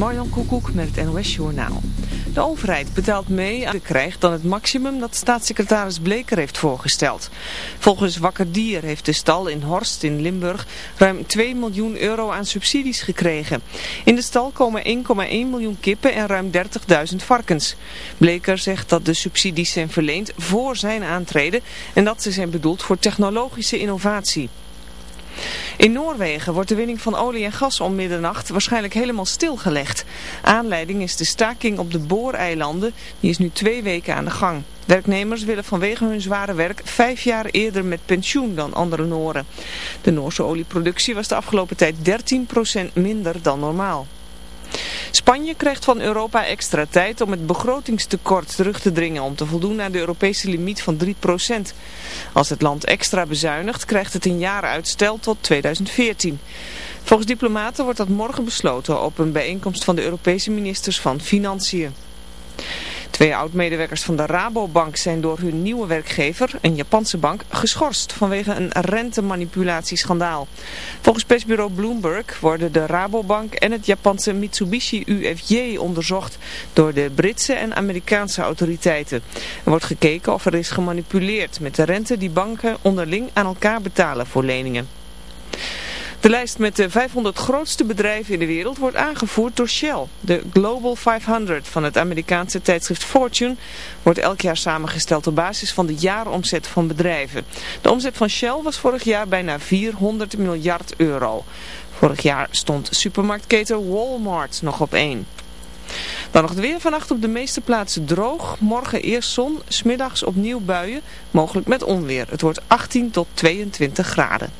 Marjan Koekoek met het NOS Journaal. De overheid betaalt mee aan krijgt dan het maximum dat staatssecretaris Bleker heeft voorgesteld. Volgens Wakker Dier heeft de stal in Horst in Limburg ruim 2 miljoen euro aan subsidies gekregen. In de stal komen 1,1 miljoen kippen en ruim 30.000 varkens. Bleker zegt dat de subsidies zijn verleend voor zijn aantreden en dat ze zijn bedoeld voor technologische innovatie. In Noorwegen wordt de winning van olie en gas om middernacht waarschijnlijk helemaal stilgelegd. Aanleiding is de staking op de Booreilanden, die is nu twee weken aan de gang. Werknemers willen vanwege hun zware werk vijf jaar eerder met pensioen dan andere Nooren. De Noorse olieproductie was de afgelopen tijd 13% minder dan normaal. Spanje krijgt van Europa extra tijd om het begrotingstekort terug te dringen om te voldoen aan de Europese limiet van 3%. Als het land extra bezuinigt krijgt het een jaar uitstel tot 2014. Volgens diplomaten wordt dat morgen besloten op een bijeenkomst van de Europese ministers van Financiën. Twee oud-medewerkers van de Rabobank zijn door hun nieuwe werkgever, een Japanse bank, geschorst vanwege een rentemanipulatieschandaal. Volgens persbureau Bloomberg worden de Rabobank en het Japanse Mitsubishi UFJ onderzocht door de Britse en Amerikaanse autoriteiten. Er wordt gekeken of er is gemanipuleerd met de rente die banken onderling aan elkaar betalen voor leningen. De lijst met de 500 grootste bedrijven in de wereld wordt aangevoerd door Shell. De Global 500 van het Amerikaanse tijdschrift Fortune wordt elk jaar samengesteld op basis van de jaaromzet van bedrijven. De omzet van Shell was vorig jaar bijna 400 miljard euro. Vorig jaar stond supermarktketen Walmart nog op één. Dan nog het weer vannacht op de meeste plaatsen droog. Morgen eerst zon, smiddags opnieuw buien, mogelijk met onweer. Het wordt 18 tot 22 graden.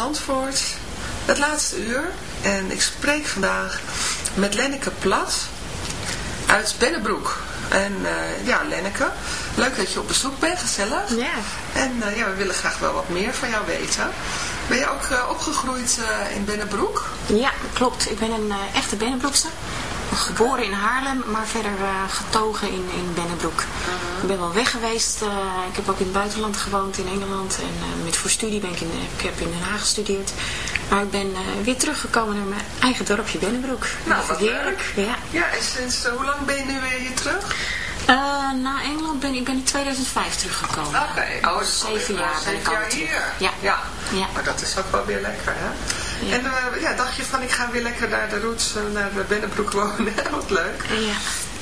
Zandvoort, het laatste uur. En ik spreek vandaag met Lenneke Plat uit Bennebroek. En uh, ja, Lenneke, leuk dat je op bezoek bent, gezellig. Ja. En uh, ja, we willen graag wel wat meer van jou weten. Ben je ook uh, opgegroeid in Bennebroek? Ja, klopt. Ik ben een echte Bennebroekster. Geboren in Haarlem, maar verder getogen in, in Bennebroek. Ik ben wel weg geweest. ik heb ook in het buitenland gewoond, in Engeland. En met voor studie ben ik in, ik heb in Den Haag gestudeerd. Maar ik ben weer teruggekomen naar mijn eigen dorpje Binnenbroek. Nou, wat heerlijk. Ja. ja, en sinds hoe lang ben je nu weer hier terug? Uh, na Engeland ben ik ben in 2005 teruggekomen. Oké, okay. oh, dus zeven jaar ben ik al hier. Ja. ja. ja. Maar dat is ook wel weer lekker, hè? Ja. En uh, ja, dacht je van, ik ga weer lekker naar de roots, naar de Binnenbroek wonen. Wat leuk. Ja.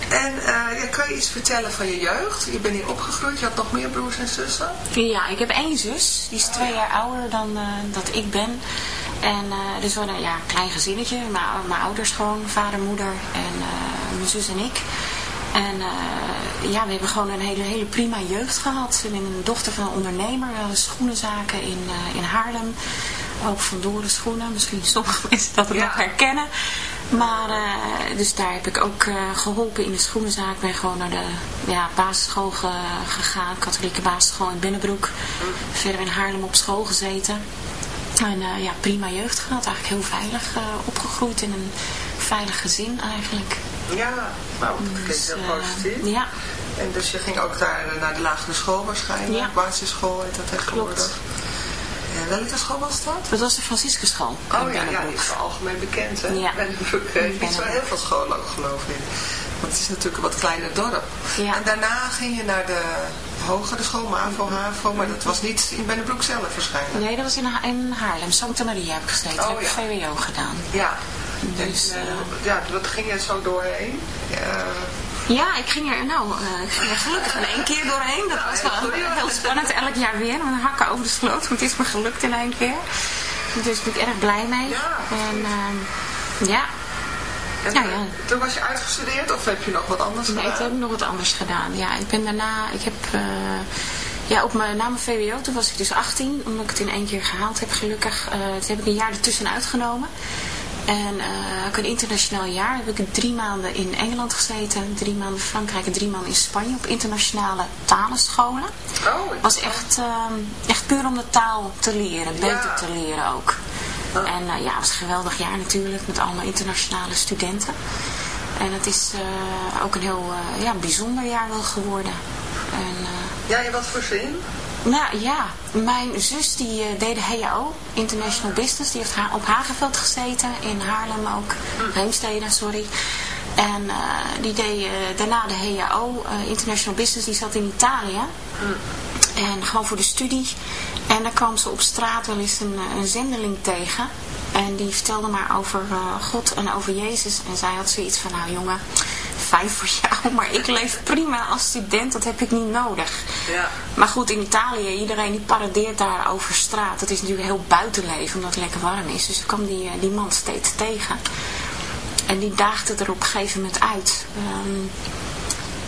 En ja, kan je iets vertellen van je jeugd? Je bent hier opgegroeid, je had nog meer broers en zussen? Ja, ik heb één zus. Die is twee jaar ouder dan dat ik ben. En dus wel een ja, klein gezinnetje. Mijn, mijn ouders gewoon, vader, moeder en mijn zus en ik. En uh, ja, we hebben gewoon een hele, hele prima jeugd gehad. Ik ben een dochter van een ondernemer. We hadden schoenenzaken in, uh, in Haarlem. Ook van Doren schoenen. Misschien sommige mensen dat ja. nog herkennen. Maar, uh, dus daar heb ik ook geholpen in de schoenenzaak. Ik ben gewoon naar de ja, basisschool ge gegaan. Katholieke basisschool in Binnenbroek. Verder in Haarlem op school gezeten. En ja, prima jeugd gehad. Eigenlijk heel veilig opgegroeid in een veilig gezin eigenlijk. Ja, nou, dat klinkt heel uh, positief. Ja. En dus je ging ook daar naar de lagere school waarschijnlijk, ja. basisschool heet dat tegenwoordig. En welke school was dat? Dat was de Franciscusschool. Oh ja, ja, die is wel algemeen bekend hè. Ja. Bennebroek heeft niet zo heel veel scholen ook geloof ik. Want het is natuurlijk een wat kleiner dorp. Ja. En daarna ging je naar de hogere school, MAVO, HAVO, maar dat was niet in Bennebroek zelf waarschijnlijk. Nee, dat was in, ha in Haarlem. Santa Maria heb ik gezeten. Oh, heb ik. VWO gedaan. Ja. Dus, en, uh, ja, wat ging je zo doorheen? Uh, ja, ik ging er, nou, uh, ik ging er gelukkig in één keer doorheen. Dat was wel heel spannend. Elk jaar weer met hakken over de sloot. Maar het is me gelukt in één keer. Dus daar ben ik erg blij mee. Ja. En ja. En ja, ja. toen was je uitgestudeerd of heb je nog wat anders gedaan? Nee, toen heb ik nog wat anders gedaan. Ja, ik ben daarna, ik heb... Ja, op mijn, na mijn VWO, toen was ik dus 18, omdat ik het in één keer gehaald heb gelukkig. Uh, toen heb ik een jaar ertussen uitgenomen. En uh, ook een internationaal jaar heb ik drie maanden in Engeland gezeten, drie maanden in Frankrijk en drie maanden in Spanje op internationale talenscholen. Oh, was echt, uh, echt puur om de taal te leren, beter te leren ook. Oh. En uh, ja, het was een geweldig jaar natuurlijk, met allemaal internationale studenten. En het is uh, ook een heel ja, bijzonder jaar wel geworden. En, Ja, in wat voor zin? Nou ja, mijn zus die uh, deed de HAO, International Business. Die heeft ha op Hagenveld gezeten, in Haarlem ook. Heemstede, sorry. En uh, die deed uh, daarna de HAO, International Business, die zat in Italië. En gewoon voor de studie. En daar kwam ze op straat wel eens een, een zendeling tegen. En die vertelde maar over God en over Jezus. En zij had zoiets van, nou jongen, fijn voor jou, maar ik leef prima als student, dat heb ik niet nodig. Ja. Maar goed, in Italië, iedereen die paradeert daar over straat. Het is natuurlijk heel buitenleven, omdat het lekker warm is. Dus ik kwam die, die man steeds tegen. En die daagde er op een gegeven moment uit. Um,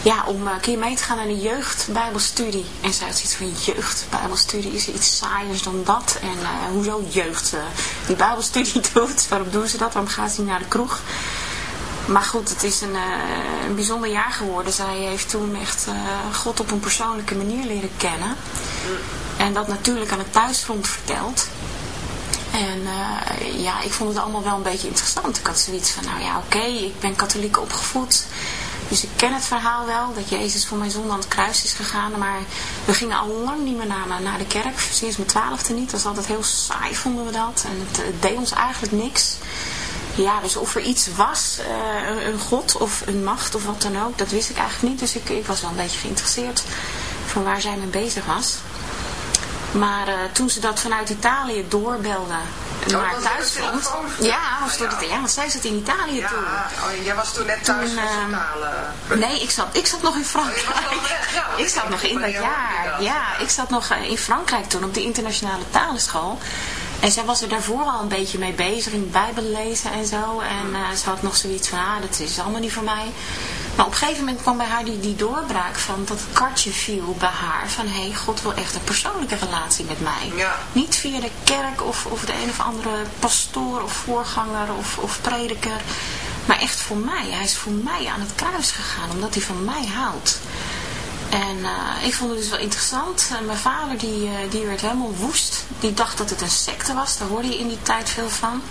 ja, om een keer mee te gaan naar de jeugdbijbelstudie. En zij had zoiets van jeugdbijbelstudie, is er iets saaiers dan dat? En uh, hoezo jeugd uh, die bijbelstudie doet? Waarom doen ze dat? Waarom gaan ze niet naar de kroeg? Maar goed, het is een, uh, een bijzonder jaar geworden. Zij heeft toen echt uh, God op een persoonlijke manier leren kennen. En dat natuurlijk aan het thuisfront verteld. En uh, ja, ik vond het allemaal wel een beetje interessant. Ik had zoiets van, nou ja, oké, ik ben katholiek opgevoed. Dus ik ken het verhaal wel, dat Jezus voor mijn zonde aan het kruis is gegaan. Maar we gingen al lang niet meer naar, naar de kerk, sinds mijn twaalfde niet. Dat was altijd heel saai, vonden we dat. En het deed ons eigenlijk niks. Ja, dus of er iets was, uh, een god of een macht of wat dan ook, dat wist ik eigenlijk niet. Dus ik, ik was wel een beetje geïnteresseerd van waar zij mee bezig was. Maar uh, toen ze dat vanuit Italië doorbelde oh, naar thuisfront. Ja, was door de, ja, want zij zat in Italië ja, toen. Oh, jij was toen net thuis toen, uh, Nee, ik zat, ik zat nog in Frankrijk. Oh, ja, ik zat nog in dat jaar. Ja, ik zat nog in Frankrijk toen op de internationale talenschool. En zij was er daarvoor al een beetje mee bezig in Bijbel lezen en zo. En uh, ze had nog zoiets van, ah, dat is allemaal niet voor mij. Maar op een gegeven moment kwam bij haar die, die doorbraak van dat het kartje viel bij haar. Van, hé, hey, God wil echt een persoonlijke relatie met mij. Ja. Niet via de kerk of, of de een of andere pastoor of voorganger of, of prediker. Maar echt voor mij. Hij is voor mij aan het kruis gegaan, omdat hij van mij houdt. En uh, ik vond het dus wel interessant. Uh, mijn vader die, uh, die werd helemaal woest. Die dacht dat het een secte was. Daar hoorde je in die tijd veel van.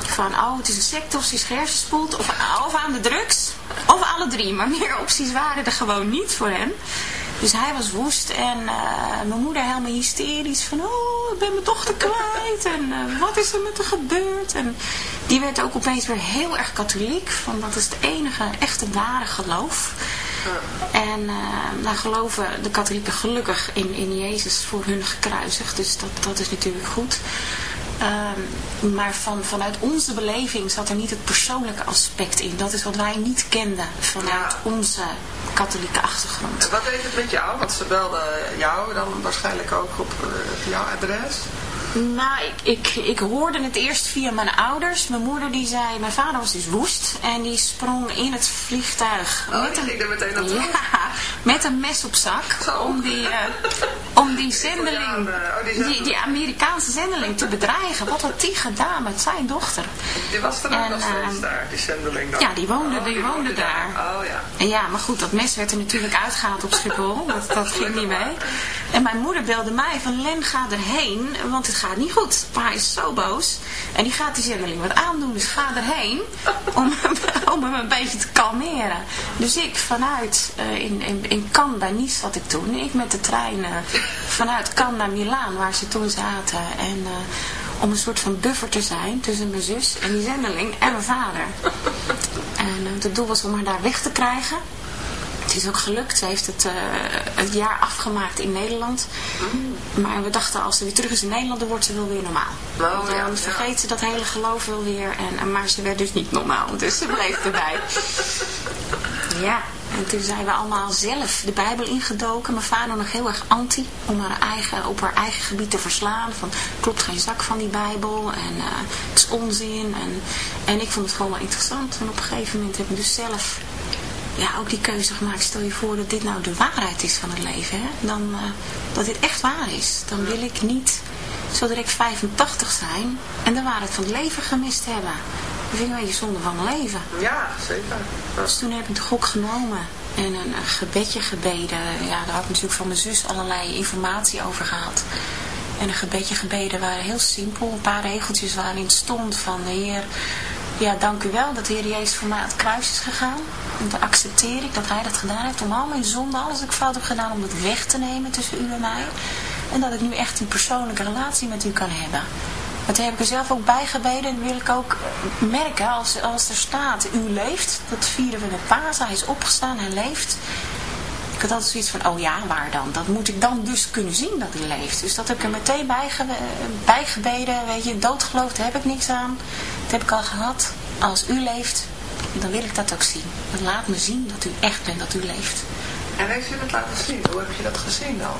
Van, oh, het is een secte of ze is. Of, of aan de drugs. Of alle drie. Maar meer opties waren er gewoon niet voor hem. Dus hij was woest en mijn moeder helemaal hysterisch van, oh, ik ben mijn dochter kwijt en wat is er met haar gebeurd? En die werd ook opeens weer heel erg katholiek, van dat is het enige echte ware geloof. En uh, nou geloven de katholieken gelukkig in, in Jezus voor hun gekruisigd. Dus dat, dat is natuurlijk goed. Um, maar van, vanuit onze beleving zat er niet het persoonlijke aspect in. Dat is wat wij niet kenden vanuit onze katholieke achtergrond. Wat deed het met jou? Want ze belden jou dan waarschijnlijk ook op, op eh, jouw adres. Nou, ik, ik, ik hoorde het eerst via mijn ouders. Mijn moeder die zei, mijn vader was dus woest. En die sprong in het vliegtuig. Oh, met een, meteen naartoe? Ja, met een mes op zak. Om die, uh, om die zendeling, oh, die, die, Amerikaanse zendeling te bedreigen. Wat had die gedaan met zijn dochter? Die was er ook nog steeds uh, daar, die zendeling dan? Ja, die woonde, oh, die, die woonde, woonde daar. Oh ja. En ja, maar goed, dat mes werd er natuurlijk uitgehaald op Schiphol. Dat, dat ging niet mee. En mijn moeder belde mij van Len, ga erheen, want het gaat niet goed. Pa is zo boos. En die gaat die zendeling wat aandoen, dus ga erheen om, hem een beetje te kalmeren. Dus ik vanuit, uh, in, in, in bij Nice zat ik toen, ik met de trein uh, vanuit Cannes naar Milaan, waar ze toen zaten. En uh, om een soort van buffer te zijn tussen mijn zus en die zendeling en mijn vader. En het doel was om haar daar weg te krijgen. Het is ook gelukt. Ze heeft het, uh, het jaar afgemaakt in Nederland. Mm. Maar we dachten als ze weer terug is in Nederland, dan wordt ze wel weer normaal. Oh, dan ja, vergeet ja. ze dat hele geloof wel weer. En, maar ze werd dus niet normaal. Dus ze bleef erbij. ja. En toen zijn we allemaal zelf de Bijbel ingedoken. Mijn vader nog heel erg anti om haar eigen, op haar eigen gebied te verslaan. Van klopt geen zak van die Bijbel en uh, het is onzin. En, en ik vond het gewoon wel interessant. En op een gegeven moment heb ik dus zelf ja, ook die keuze gemaakt. Stel je voor dat dit nou de waarheid is van het leven. Hè? Dan, uh, dat dit echt waar is. Dan wil ik niet zo direct 85 zijn en de waarheid van het leven gemist hebben. Dat vind ik een beetje zonde van mijn leven. Ja, zeker. Dus toen heb ik de gok genomen en een, een gebedje gebeden. Ja, daar had ik natuurlijk van mijn zus allerlei informatie over gehad. En een gebedje gebeden waar heel simpel een paar regeltjes waarin stond van de Heer... Ja, dank u wel dat de Heer Jezus voor mij aan het kruis is gegaan. En dan accepteer ik dat Hij dat gedaan heeft om al mijn zonde, alles wat ik fout heb gedaan, om het weg te nemen tussen u en mij. En dat ik nu echt een persoonlijke relatie met u kan hebben. Dat heb ik er zelf ook bij gebeden en wil ik ook merken als, als er staat, u leeft. Dat vieren we met Pasen, hij is opgestaan, hij leeft. Ik had altijd zoiets van, oh ja, waar dan? Dat moet ik dan dus kunnen zien dat hij leeft. Dus dat heb ik er meteen bij, gebeden, weet je, doodgeloofd, daar heb ik niks aan. Dat heb ik al gehad. Als u leeft, dan wil ik dat ook zien. Dan laat me zien dat u echt bent, dat u leeft. En heeft u dat laten zien? Hoe heb je dat gezien dan?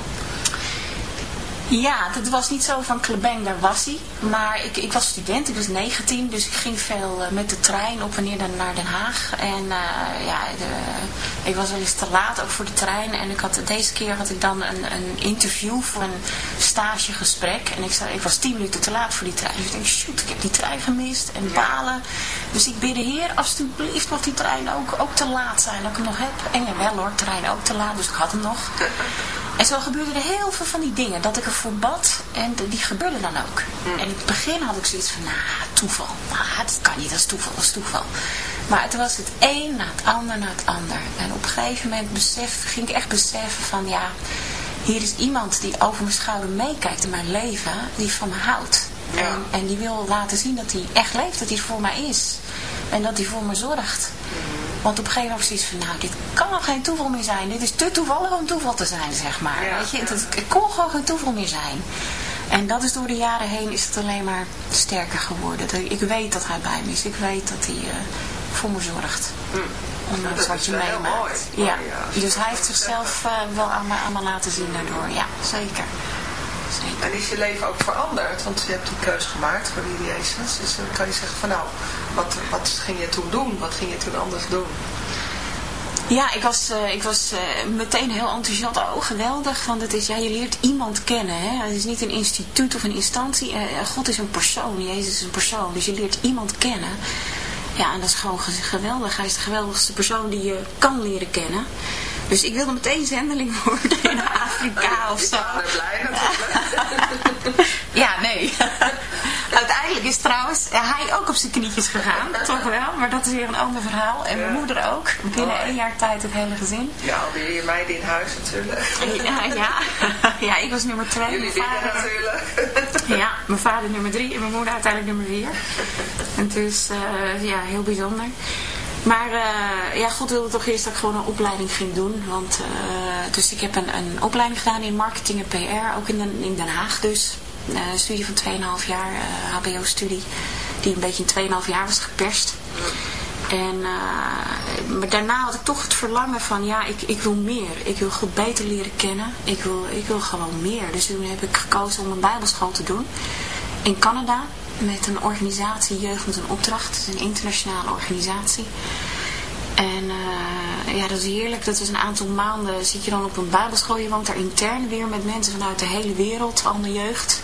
Ja, het was niet zo van klebeng, daar was hij. Maar ik, ik was student, ik was 19, dus ik ging veel uh, met de trein op en neer naar Den Haag. En uh, ja, de, ik was wel eens te laat ook voor de trein. En ik had, deze keer had ik dan een, een interview voor een stagegesprek. En ik, zei, ik was 10 minuten te laat voor die trein. Dus ik denk, shoot, ik heb die trein gemist en balen. Dus ik bid de heer, alsjeblieft mag die trein ook, ook te laat zijn, dat ik hem nog heb. En jawel hoor, trein ook te laat, dus ik had hem nog. En zo gebeurden er heel veel van die dingen. Dat ik ervoor bad en die gebeurden dan ook. En in het begin had ik zoiets van, nou, toeval. Nou, dat kan niet, dat is toeval, dat is toeval. Maar het was het een na het ander na het ander. En op een gegeven moment besef, ging ik echt beseffen van, ja, hier is iemand die over mijn schouder meekijkt in mijn leven, die van me houdt. Ja. En, en die wil laten zien dat hij echt leeft, dat hij voor mij is. En dat hij voor me zorgt. Want op een gegeven moment zoiets van, nou, dit kan geen toeval meer zijn. Dit is te toevallig om toeval te zijn, zeg maar. Ja, Weet je, het, het kon gewoon geen toeval meer zijn. En dat is door de jaren heen is het alleen maar sterker geworden. Ik weet dat hij bij me is. Ik weet dat hij eh, voor me zorgt. Ondanks Dat wat je meemaakt. mooi. Ja. Dus hij heeft zichzelf eh, wel aan me, aan me laten zien daardoor. Ja, zeker. En is je leven ook veranderd? Want je hebt die keuze gemaakt voor die Jezus. Dus dan kan je zeggen van nou, wat, wat ging je toen doen? Wat ging je toen anders doen? Ja, ik was, eh, ik was eh, meteen heel enthousiast. Oh, geweldig. Want het is, ja, je leert iemand kennen. Hè? Het is niet een instituut of een instantie. Eh, God is een persoon. Jezus is een persoon. Dus je leert iemand kennen. Ja, en dat is gewoon ge- geweldig. Hij is de geweldigste persoon die je kan leren kennen. Dus ik wilde meteen zendeling worden in Afrika of Ik zo. ben blij natuurlijk. Ja, nee. uiteindelijk is trouwens hij ook op zijn knietjes gegaan, toch wel. Maar dat is weer een ander verhaal. En mijn moeder ook. Binnen één jaar tijd het hele gezin. Ja, alweer je meiden in huis natuurlijk. Ja, ja. ja ik was nummer twee. Jullie vader natuurlijk. Ja, mijn vader nummer drie en mijn moeder uiteindelijk nummer vier. En dus, uh, ja, heel bijzonder. Maar uh, ja, God wilde toch eerst dat ik gewoon een opleiding ging doen. Want, uh, dus ik heb een, een opleiding gedaan in marketing en PR, ook in Den, in Den Haag dus. Uh, een studie van 2,5 jaar, HBO-studie, die een beetje in 2,5 jaar was geperst. En, maar daarna had ik toch het verlangen van, ja, ik, ik wil meer. Ik wil God beter leren kennen. Ik wil, ik wil gewoon meer. Dus toen heb ik gekozen om een bijbelschool te doen in Canada met een organisatie Jeugd met een Opdracht. Het is een internationale organisatie. En uh, ja, dat is heerlijk. Dat is een aantal maanden zit je dan op een bijbelschool. Je woont daar intern weer met mensen vanuit de hele wereld, al de jeugd.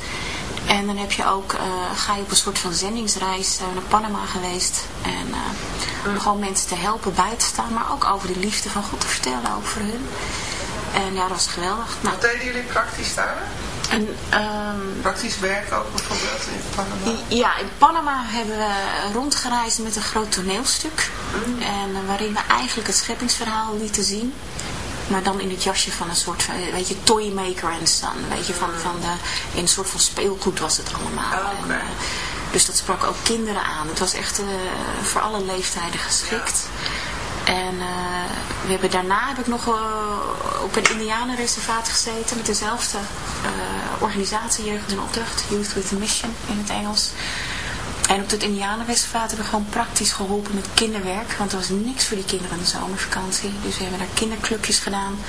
En dan heb je ook, uh, ga je op een soort van zendingsreis uh, naar Panama geweest. En om gewoon mensen te helpen bij te staan. Maar ook over de liefde van God te vertellen over hun. En ja, dat was geweldig. Nou, Wat deden jullie praktisch daar? En, um, Praktisch werk ook bijvoorbeeld in Panama? Ja, in Panama hebben we rondgereisd met een groot toneelstuk. Mm. En uh, waarin we eigenlijk het scheppingsverhaal lieten zien. Maar dan in het jasje van een soort van, weet je, toymaker en son. Weet je, van, van de, in een soort van speelgoed was het allemaal. Oh, okay. en, uh, dus dat sprak ook kinderen aan. Het was echt uh, voor alle leeftijden geschikt. Ja. En uh, we hebben, daarna heb ik nog uh, op een indianenreservaat gezeten met dezelfde uh, organisatie, Jeugd en Opdracht, Youth with a Mission in het Engels. En op het indianenreservaat hebben we gewoon praktisch geholpen met kinderwerk, want er was niks voor die kinderen in de zomervakantie. Dus we hebben daar kinderclubjes gedaan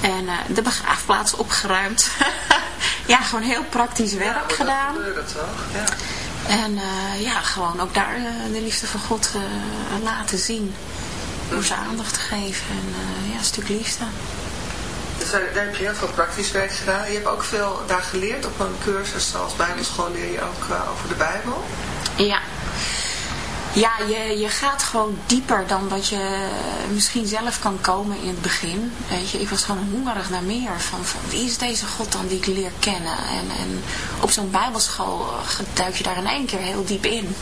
en de begraafplaats opgeruimd. ja, gewoon heel praktisch werk ja, gedaan. Dat ja. En ja, gewoon ook daar de liefde van God laten zien door ze aandacht te geven en uh, ja, een stuk liefde. Dus daar, daar, heb je heel veel praktisch werk gedaan. Je hebt ook veel daar geleerd op een cursus zoals Bijbelschool leer je ook uh, over de Bijbel. Ja. Ja, je, je gaat gewoon dieper dan wat je misschien zelf kan komen in het begin. Weet je, ik was gewoon hongerig naar meer. Van, van wie is deze God dan die ik leer kennen? En, en op zo'n bijbelschool duik je daar in één keer heel diep in.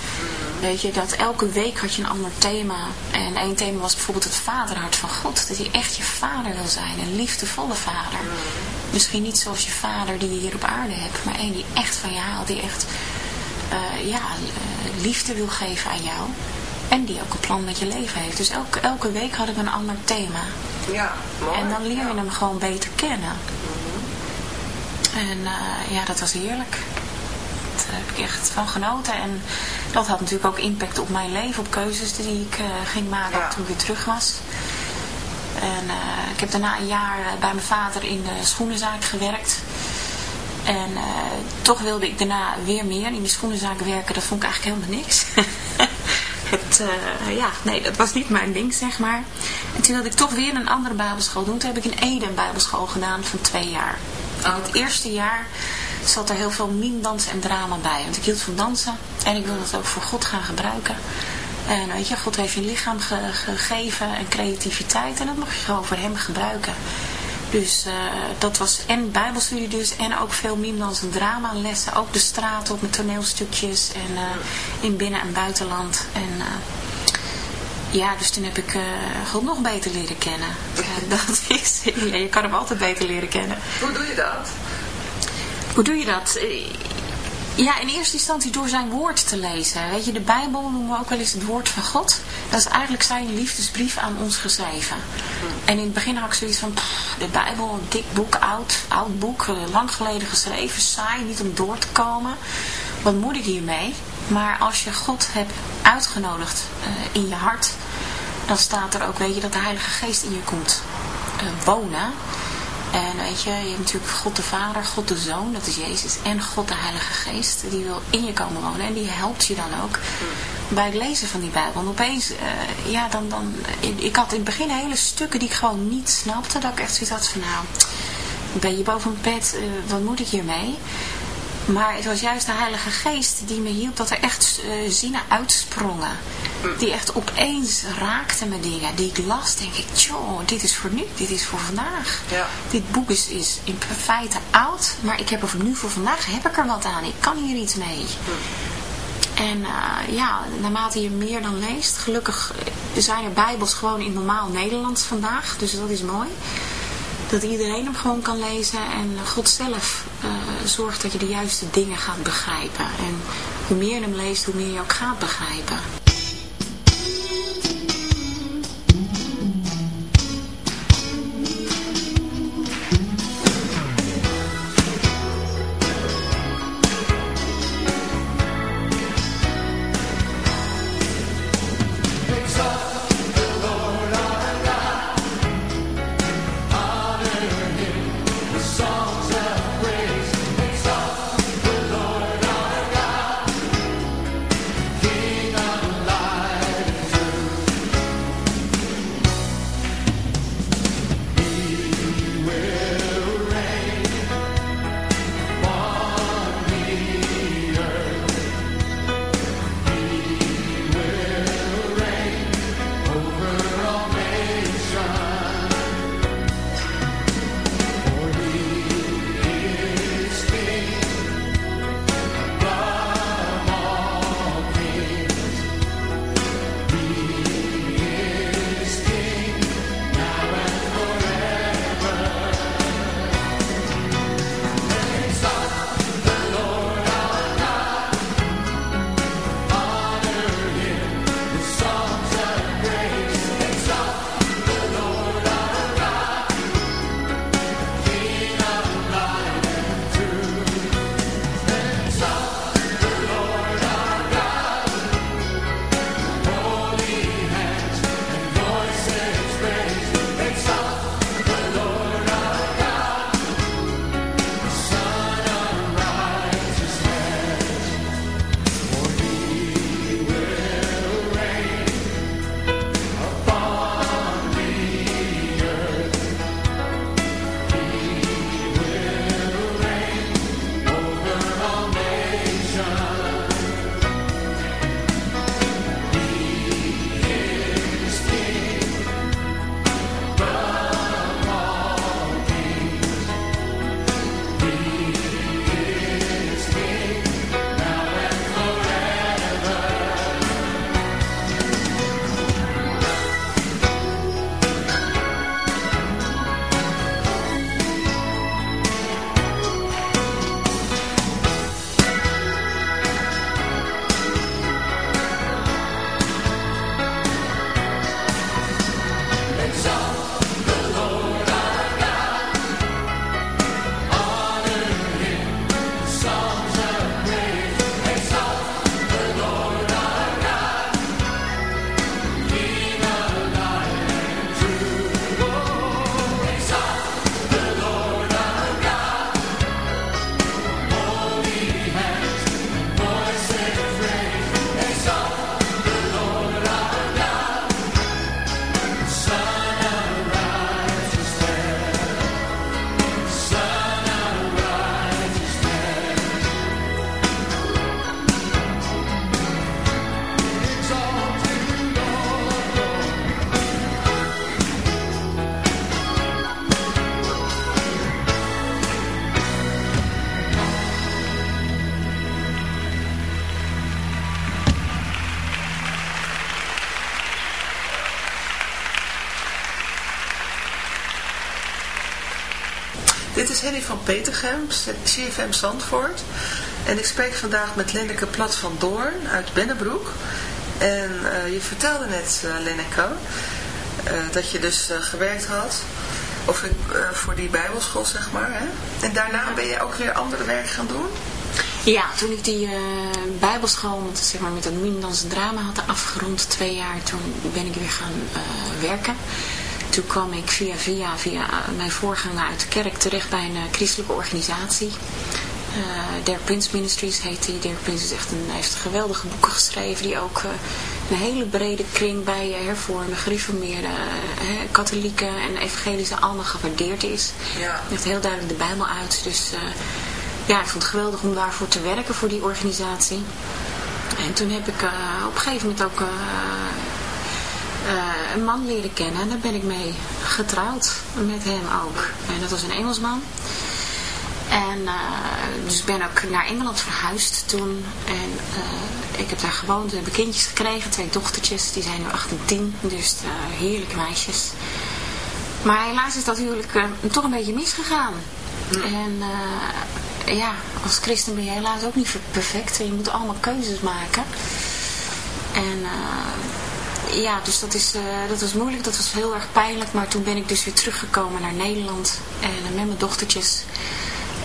Weet je, dat elke week had je een ander thema. En één thema was bijvoorbeeld het vaderhart van God. Dat hij echt je vader wil zijn. Een liefdevolle vader. Misschien niet zoals je vader die je hier op aarde hebt. Maar één die echt van je haalt. Die echt uh, ja, liefde wil geven aan jou. En die ook een plan met je leven heeft. Dus elke, elke week hadden we een ander thema. Ja, mooi. En dan leer je hem gewoon beter kennen. En uh, ja, dat was heerlijk. Daar heb ik echt van genoten. En dat had natuurlijk ook impact op mijn leven, op keuzes die ik uh, ging maken ja. toen ik weer terug was. En uh, ik heb daarna een jaar bij mijn vader in de schoenenzaak gewerkt. En uh, toch wilde ik daarna weer meer in die schoenenzaak werken. Dat vond ik eigenlijk helemaal niks. het, uh, ja, nee, dat was niet mijn ding, zeg maar. En toen wilde ik toch weer een andere bijbelschool doen. Toen heb ik in Ede een bijbelschool gedaan van twee jaar. En het eerste jaar zat er heel veel mimdans en drama bij. Want ik hield van dansen en ik wilde het ook voor God gaan gebruiken. En weet je, God heeft je lichaam ge gegeven en creativiteit en dat mag je gewoon voor hem gebruiken. Dus uh, dat was en bijbelstudie dus en ook veel mimdans en drama lessen. Ook de straat op met toneelstukjes en uh, in binnen- en buitenland. En uh, ja, dus toen heb ik God nog beter leren kennen. dat is, ja, je kan hem altijd beter leren kennen. Hoe doe je dat? Hoe doe je dat? Ja, in eerste instantie door zijn woord te lezen. Weet je, de Bijbel noemen we ook wel eens het woord van God. Dat is eigenlijk zijn liefdesbrief aan ons geschreven. En in het begin had ik zoiets van, de Bijbel, een dik boek, oud, oud boek, lang geleden geschreven, saai, niet om door te komen. Wat moet ik hiermee? Maar als je God hebt uitgenodigd uh, in je hart, dan staat er ook, weet je, dat de Heilige Geest in je komt wonen. En weet je, je hebt natuurlijk God de Vader, God de Zoon, dat is Jezus, en God de Heilige Geest, die wil in je komen wonen en die helpt je dan ook bij het lezen van die Bijbel. En opeens, uh, ja, dan, dan, ik had in het begin hele stukken die ik gewoon niet snapte, dat ik echt zoiets had van, nou, ben je boven mijn bed, uh, wat moet ik hiermee? Maar het was juist de Heilige Geest die me hielp dat er echt uh, zinnen uitsprongen. Die echt opeens raakten me dingen. Die ik las, denk ik, tjoh, dit is voor nu, dit is voor vandaag. Ja. Dit boek is, is in feite oud, maar ik heb er voor nu voor vandaag, heb ik er wat aan. Ik kan hier iets mee. En ja, naarmate je meer dan leest, gelukkig zijn er bijbels gewoon in normaal Nederlands vandaag. Dus dat is mooi. Dat iedereen hem gewoon kan lezen en God zelf zorgt dat je de juiste dingen gaat begrijpen. En hoe meer je hem leest, hoe meer je ook gaat begrijpen. Is Henny van Petergem, CFM Zandvoort. En ik spreek vandaag met Lenneke Plat van Doorn uit Bennebroek. En uh, je vertelde net, uh, Lenneke, uh, dat je dus gewerkt had of, voor die bijbelschool, zeg maar. Hè? En daarna ben je ook weer andere werk gaan doen? Ja, toen ik die bijbelschool zeg maar, met Mindans drama had afgerond, twee jaar, toen ben ik weer gaan werken toen kwam ik via, via, via mijn voorganger uit de kerk terecht bij een uh, christelijke organisatie. Uh, Der Prince Ministries heet die. Der Prince is echt een, heeft geweldige boeken geschreven die ook uh, een hele brede kring bij hervormde, gereformeerde, katholieken en evangelische allemaal gewaardeerd is. Ja. Heel duidelijk de Bijbel uit. Dus ja, ik vond het geweldig om daarvoor te werken voor die organisatie. En toen heb ik op een gegeven moment ook uh, een man leren kennen. En daar ben ik mee getrouwd. Met hem ook. En dat was een Engelsman. En uh, dus ben ook naar Engeland verhuisd toen. En uh, ik heb daar gewoond, we hebben kindjes gekregen, twee dochtertjes, die zijn nu 8 en 10, dus heerlijke meisjes. Maar helaas is dat huwelijk toch een beetje misgegaan. En ja, als christen ben je helaas ook niet perfect. Je moet allemaal keuzes maken. En ja, dus dat, is, uh, dat was moeilijk. Dat was heel erg pijnlijk. Maar toen ben ik dus weer teruggekomen naar Nederland. En uh, met mijn dochtertjes.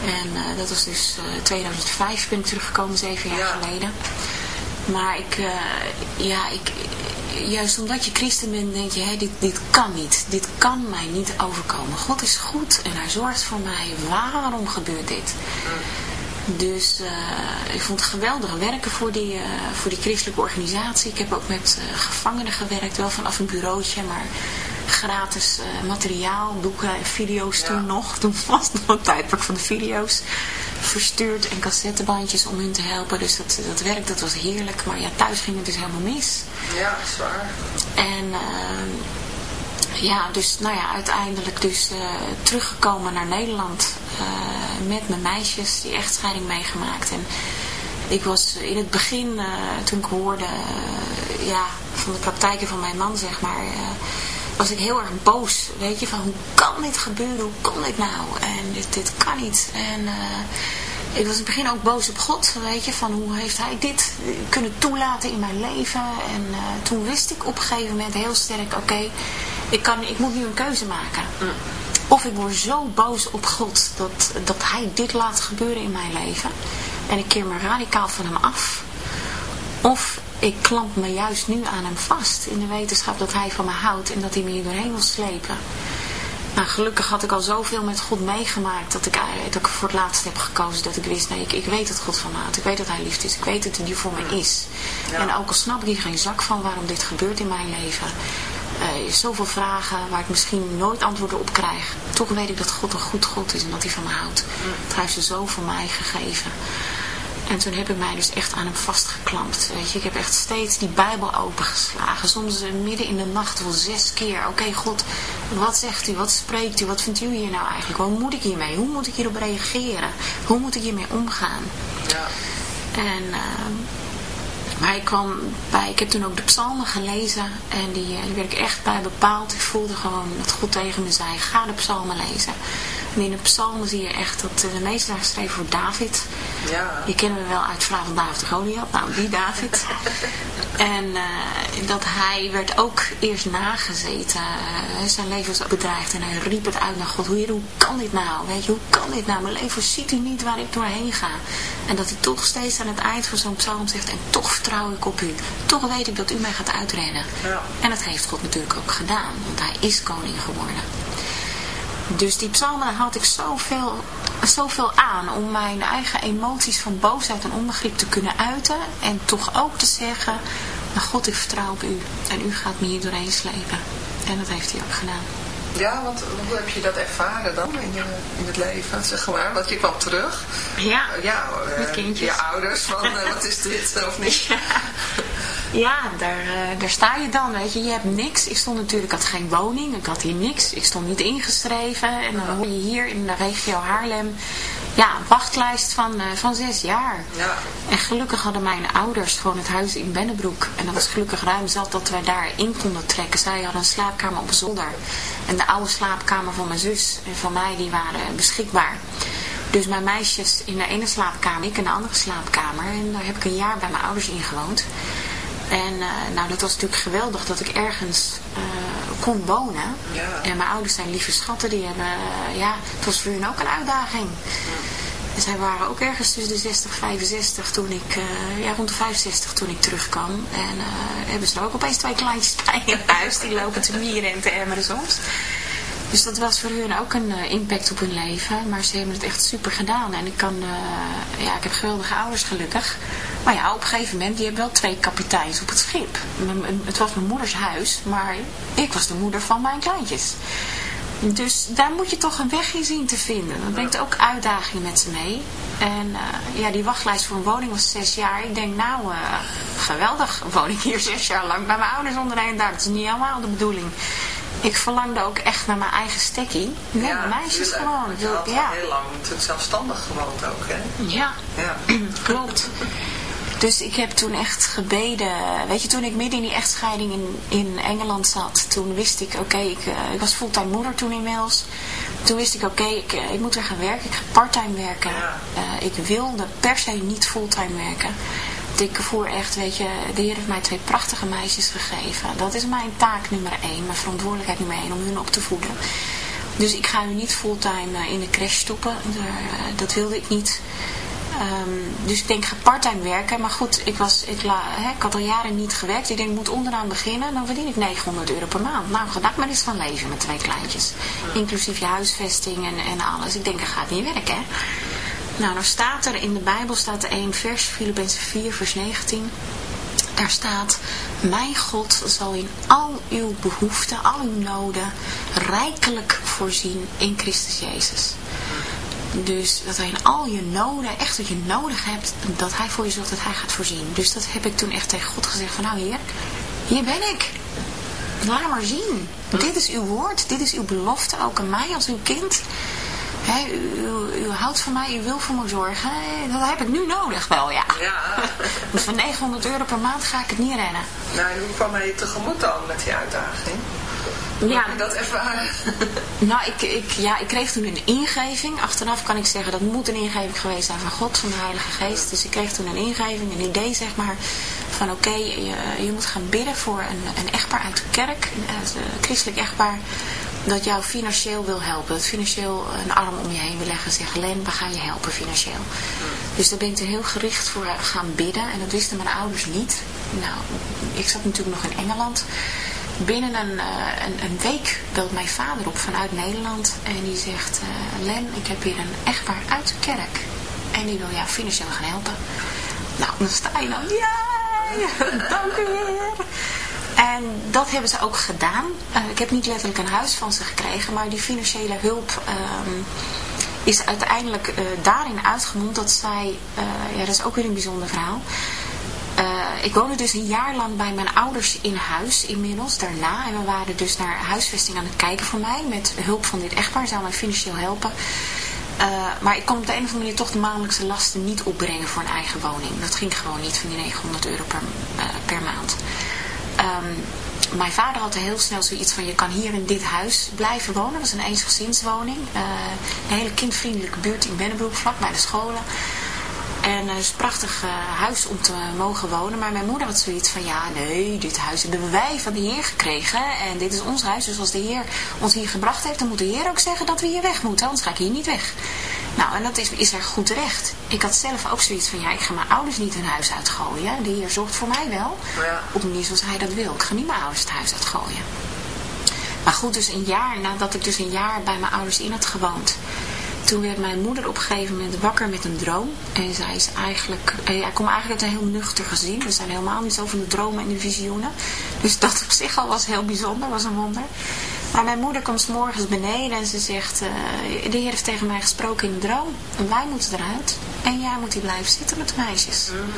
En dat was dus 2005 ben ik teruggekomen, zeven jaar ja. geleden. Maar ik, ja, ik, juist omdat je christen bent, denk je, hé, dit, dit kan niet. Dit kan mij niet overkomen. God is goed en hij zorgt voor mij. Waarom gebeurt dit? Dus uh, ik vond het geweldig werken voor die, uh, voor die christelijke organisatie. Ik heb ook met uh, gevangenen gewerkt, wel vanaf een bureautje, maar gratis materiaal, boeken en video's ja. toen nog. Toen was het nog een tijdperk van de video's verstuurd en cassettebandjes om hun te helpen. Dus dat, dat werk dat was heerlijk. Maar ja, thuis ging het dus helemaal mis. Ja, zwaar. En uh, ja, dus nou ja, uiteindelijk dus uh, teruggekomen naar Nederland uh, met mijn meisjes, die echtscheiding meegemaakt. En ik was in het begin, toen ik hoorde ja, van de praktijken van mijn man, zeg maar was ik heel erg boos. Weet je, van hoe kan dit gebeuren? Hoe kan dit nou? En dit, dit kan niet. En ik was in het begin ook boos op God. Weet je, van hoe heeft hij dit kunnen toelaten in mijn leven? En toen wist ik op een gegeven moment heel sterk, oké, ik ik, ik moet nu een keuze maken. Mm. Of ik word zo boos op God dat, dat hij dit laat gebeuren in mijn leven. En ik keer me radicaal van hem af. Of ik klamp me juist nu aan hem vast. In de wetenschap dat hij van me houdt en dat hij me hier doorheen wil slepen. Nou, gelukkig had ik al zoveel met God meegemaakt dat ik, dat ik voor het laatst heb gekozen. Dat ik wist, nee, ik, ik weet dat God van me houdt. Ik weet dat hij liefde is. Ik weet dat hij voor me is. En ook al snap ik hier geen zak van waarom dit gebeurt in mijn leven. Uh, zoveel vragen waar ik misschien nooit antwoorden op krijg. Toch weet ik dat God een goed God is en dat hij van me houdt. hij heeft ze zo voor mij gegeven. En toen heb ik mij dus echt aan hem vastgeklampt. Weet je, ik heb echt steeds die Bijbel opengeslagen. Soms uh, midden in de nacht wel zes keer. Oké, God, wat zegt u? Wat spreekt u? Wat vindt u hier nou eigenlijk? Hoe moet ik hiermee? Hoe moet ik hierop reageren? Hoe moet ik hiermee omgaan? Ja. En... Uh, maar ik kwam bij, ik heb toen ook de psalmen gelezen en die, eh, die werd ik echt bij bepaald. Ik voelde gewoon dat God tegen me zei, ga de psalmen lezen. En in de psalmen zie je echt dat de meeste zijn geschreven voor David. Ja. Die kennen we wel uit Vraag van David de Goliath. Nou, die David. en uh, dat hij werd ook eerst nagezeten. Uh, zijn leven was bedreigd. En hij riep het uit naar God. Hoe, hoe kan dit nou? Weet je, hoe kan dit nou? Mijn leven ziet u niet waar ik doorheen ga. En dat hij toch steeds aan het eind van zo'n psalm zegt. En toch vertrouw ik op u. Toch weet ik dat u mij gaat uitrennen. Ja. En dat heeft God natuurlijk ook gedaan. Want hij is koning geworden. Dus die psalmen had ik zoveel, zoveel aan om mijn eigen emoties van boosheid en onbegrip te kunnen uiten. En toch ook te zeggen, maar God ik vertrouw op u en u gaat me hier doorheen slepen. En dat heeft hij ook gedaan. Ja, want hoe heb je dat ervaren dan in, je, in het leven, zeg maar? Want je kwam terug. Ja, ja met kindjes. Je ouders, van wat is dit of niet? Ja. Ja, daar, uh, daar sta je dan, weet je. Je hebt niks. Ik stond natuurlijk, ik had geen woning. Ik had hier niks. Ik stond niet ingeschreven. En dan hoor je hier in de regio Haarlem, ja, een wachtlijst van, uh, van zes jaar. Ja. En gelukkig hadden mijn ouders gewoon het huis in Bennebroek. En dat was gelukkig ruim zat dat wij daar in konden trekken. Zij hadden een slaapkamer op zolder. En de oude slaapkamer van mijn zus en van mij, die waren beschikbaar. Dus mijn meisjes in de ene slaapkamer, ik in de andere slaapkamer. En daar heb ik een jaar bij mijn ouders in gewoond. En uh, nou, dat was natuurlijk geweldig dat ik ergens uh, kon wonen. Ja. En mijn ouders zijn lieve schatten, die hebben, uh, ja, het was voor hun ook een uitdaging. En zij waren ook ergens tussen de 60 en 65 toen ik, ja, rond de 65 toen ik terugkwam. En hebben ze er ook opeens twee kleintjes bij in huis, die lopen te mieren en te emmeren soms. Dus dat was voor hun ook een uh, impact op hun leven. Maar ze hebben het echt super gedaan. En ik kan, uh, ja, ik heb geweldige ouders gelukkig. Maar ja, op een gegeven moment, die hebben wel twee kapiteins op het schip. Het was mijn moeders huis, maar ik was de moeder van mijn kleintjes. Dus daar moet je toch een weg in zien te vinden. Dat brengt ook uitdagingen met ze mee. En uh, ja, die wachtlijst voor een woning was zes jaar. Ik denk, nou, geweldig. Woon ik hier zes jaar lang bij mijn ouders onder dak. Dat is niet helemaal de bedoeling ik verlangde ook echt naar mijn eigen stekkie. Ja, meisjes gewoon. Je had ja. heel lang natuurlijk zelfstandig gewoond ook, hè? Ja, ja. klopt. Dus ik heb toen echt gebeden. Weet je, toen ik midden in die echtscheiding in, in Engeland zat, toen wist ik, oké, ik, uh, ik was fulltime moeder toen inmiddels. Toen wist ik, oké, ik, ik moet weer gaan werken. Ik ga parttime werken. Uh, ik wilde per se niet fulltime werken. Ik voer echt, weet je, de Heer heeft mij twee prachtige meisjes gegeven. Dat is mijn taak nummer één, mijn verantwoordelijkheid nummer één, om hun op te voeden. Dus ik ga nu niet fulltime in de crash stoppen. Dat wilde ik niet. Um, dus ik denk, ga parttime werken. Maar goed, ik, was, ik, ik had al jaren niet gewerkt. Ik denk, ik moet onderaan beginnen. Dan verdien ik 900 euro per maand. Nou, ga maar eens van leven met twee kleintjes. Inclusief je huisvesting en, en alles. Ik denk, dat gaat niet werken, hè. Nou, dan staat er in de Bijbel staat er één vers, Filippenzen 4, vers 19. Daar staat, mijn God zal in al uw behoeften, al uw noden, rijkelijk voorzien in Christus Jezus. Dus dat hij in al je noden, echt wat je nodig hebt, dat hij voor je zorgt, dat hij gaat voorzien. Dus dat heb ik toen echt tegen God gezegd van, nou heer, hier ben ik. Laat maar zien. Dit is uw woord, dit is uw belofte, ook aan mij als uw kind. He, u, u, houdt van mij, u wil voor me zorgen. Dat heb ik nu nodig wel, ja. ja. dus van 900 euro per maand ga ik het niet rennen. Nou, en hoe kwam hij tegemoet dan met die uitdaging? ja. dat ervaren? nou, ik, ik, ja, ik kreeg toen een ingeving. Achteraf kan ik zeggen, dat moet een ingeving geweest zijn van God, van de Heilige Geest. Dus ik kreeg toen een ingeving, een idee zeg maar, van oké, je, je, moet gaan bidden voor een, een echtpaar uit de kerk, een, een christelijk echtpaar dat jou financieel wil helpen. Dat financieel een arm om je heen wil leggen. Zeggen, Len, we gaan je helpen financieel. Dus daar ben ik er heel gericht voor gaan bidden. En dat wisten mijn ouders niet. Nou, ik zat natuurlijk nog in Engeland. Binnen een, uh, een, week belt mijn vader op vanuit Nederland. En die zegt, uh, Len, ik heb hier een echtpaar uit de kerk. En die wil jou financieel gaan helpen. Nou, dan sta je dan, ja, dank u weer. En dat hebben ze ook gedaan. Uh, ik heb niet letterlijk een huis van ze gekregen, maar die financiële hulp um, is uiteindelijk uh, daarin uitgemond dat zij, uh, ja dat is ook weer een bijzonder verhaal. ik woonde dus een jaar lang bij mijn ouders in huis inmiddels, daarna. En we waren dus naar huisvesting aan het kijken voor mij, met hulp van dit echtpaar, zou mij financieel helpen. maar ik kon op de een of andere manier toch de maandelijkse lasten niet opbrengen voor een eigen woning. Dat ging gewoon niet van die 900 euro per, per maand. Um, mijn vader had heel snel zoiets van, je kan hier in dit huis blijven wonen. Dat was een eensgezinswoning. Uh, een hele kindvriendelijke buurt in Bennebroek, vlak bij de scholen. En het is een prachtig uh, huis om te mogen wonen. Maar mijn moeder had zoiets van, ja nee, dit huis hebben wij van de Heer gekregen. En dit is ons huis. Dus als de Heer ons hier gebracht heeft, dan moet de Heer ook zeggen dat we hier weg moeten. Anders ga ik hier niet weg. Nou, en dat is, is er goed terecht. Ik had zelf ook zoiets van, ja, ik ga mijn ouders niet hun huis uitgooien. De Heer zorgt voor mij wel. Ja. Op een manier zoals hij dat wil. Ik ga niet mijn ouders het huis uitgooien. Maar goed, dus een jaar nadat ik dus een jaar bij mijn ouders in had gewoond toen werd mijn moeder op een gegeven moment wakker met een droom. En zij is eigenlijk, hij eh, komt eigenlijk uit een heel nuchter gezin. We zijn helemaal niet zo van de dromen en de visioenen. Dus dat op zich al was heel bijzonder, was een wonder. Maar mijn moeder komt s morgens beneden en ze zegt, uh, de heer heeft tegen mij gesproken in een droom. En wij moeten eruit. En jij moet hier blijven zitten met de meisjes. Mm.